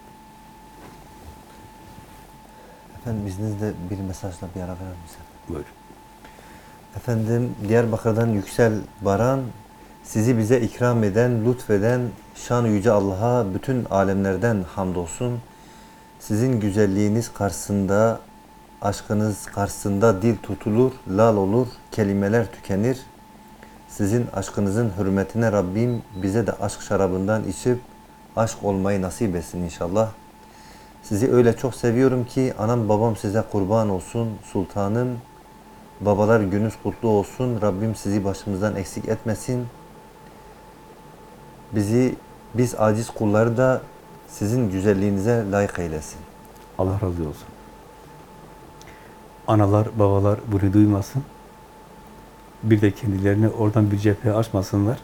Efendim izninizle bir mesajla bir ara verir misin? Buyur. Efendim Diyarbakır'dan Yüksel Baran sizi bize ikram eden, lütfeden şan yüce Allah'a bütün alemlerden hamdolsun. Sizin güzelliğiniz karşısında, aşkınız karşısında dil tutulur, lal olur, kelimeler tükenir. Sizin aşkınızın hürmetine Rabbim bize de aşk şarabından içip aşk olmayı nasip etsin inşallah. Sizi öyle çok seviyorum ki anam babam size kurban olsun sultanım. Babalar gününüz kutlu olsun. Rabbim sizi başımızdan eksik etmesin. Bizi biz aciz kulları da sizin güzelliğinize layık eylesin. Allah razı olsun. Analar, babalar bunu duymasın. Bir de kendilerini oradan bir cephe açmasınlar.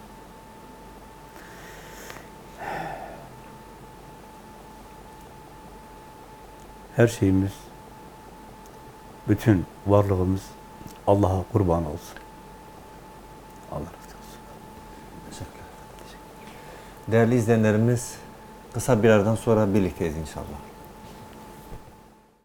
Her şeyimiz, bütün varlığımız Allah'a kurban olsun. Allah razı olsun. Teşekkür ederim. Değerli izleyenlerimiz kısa bir aradan sonra birlikteyiz inşallah.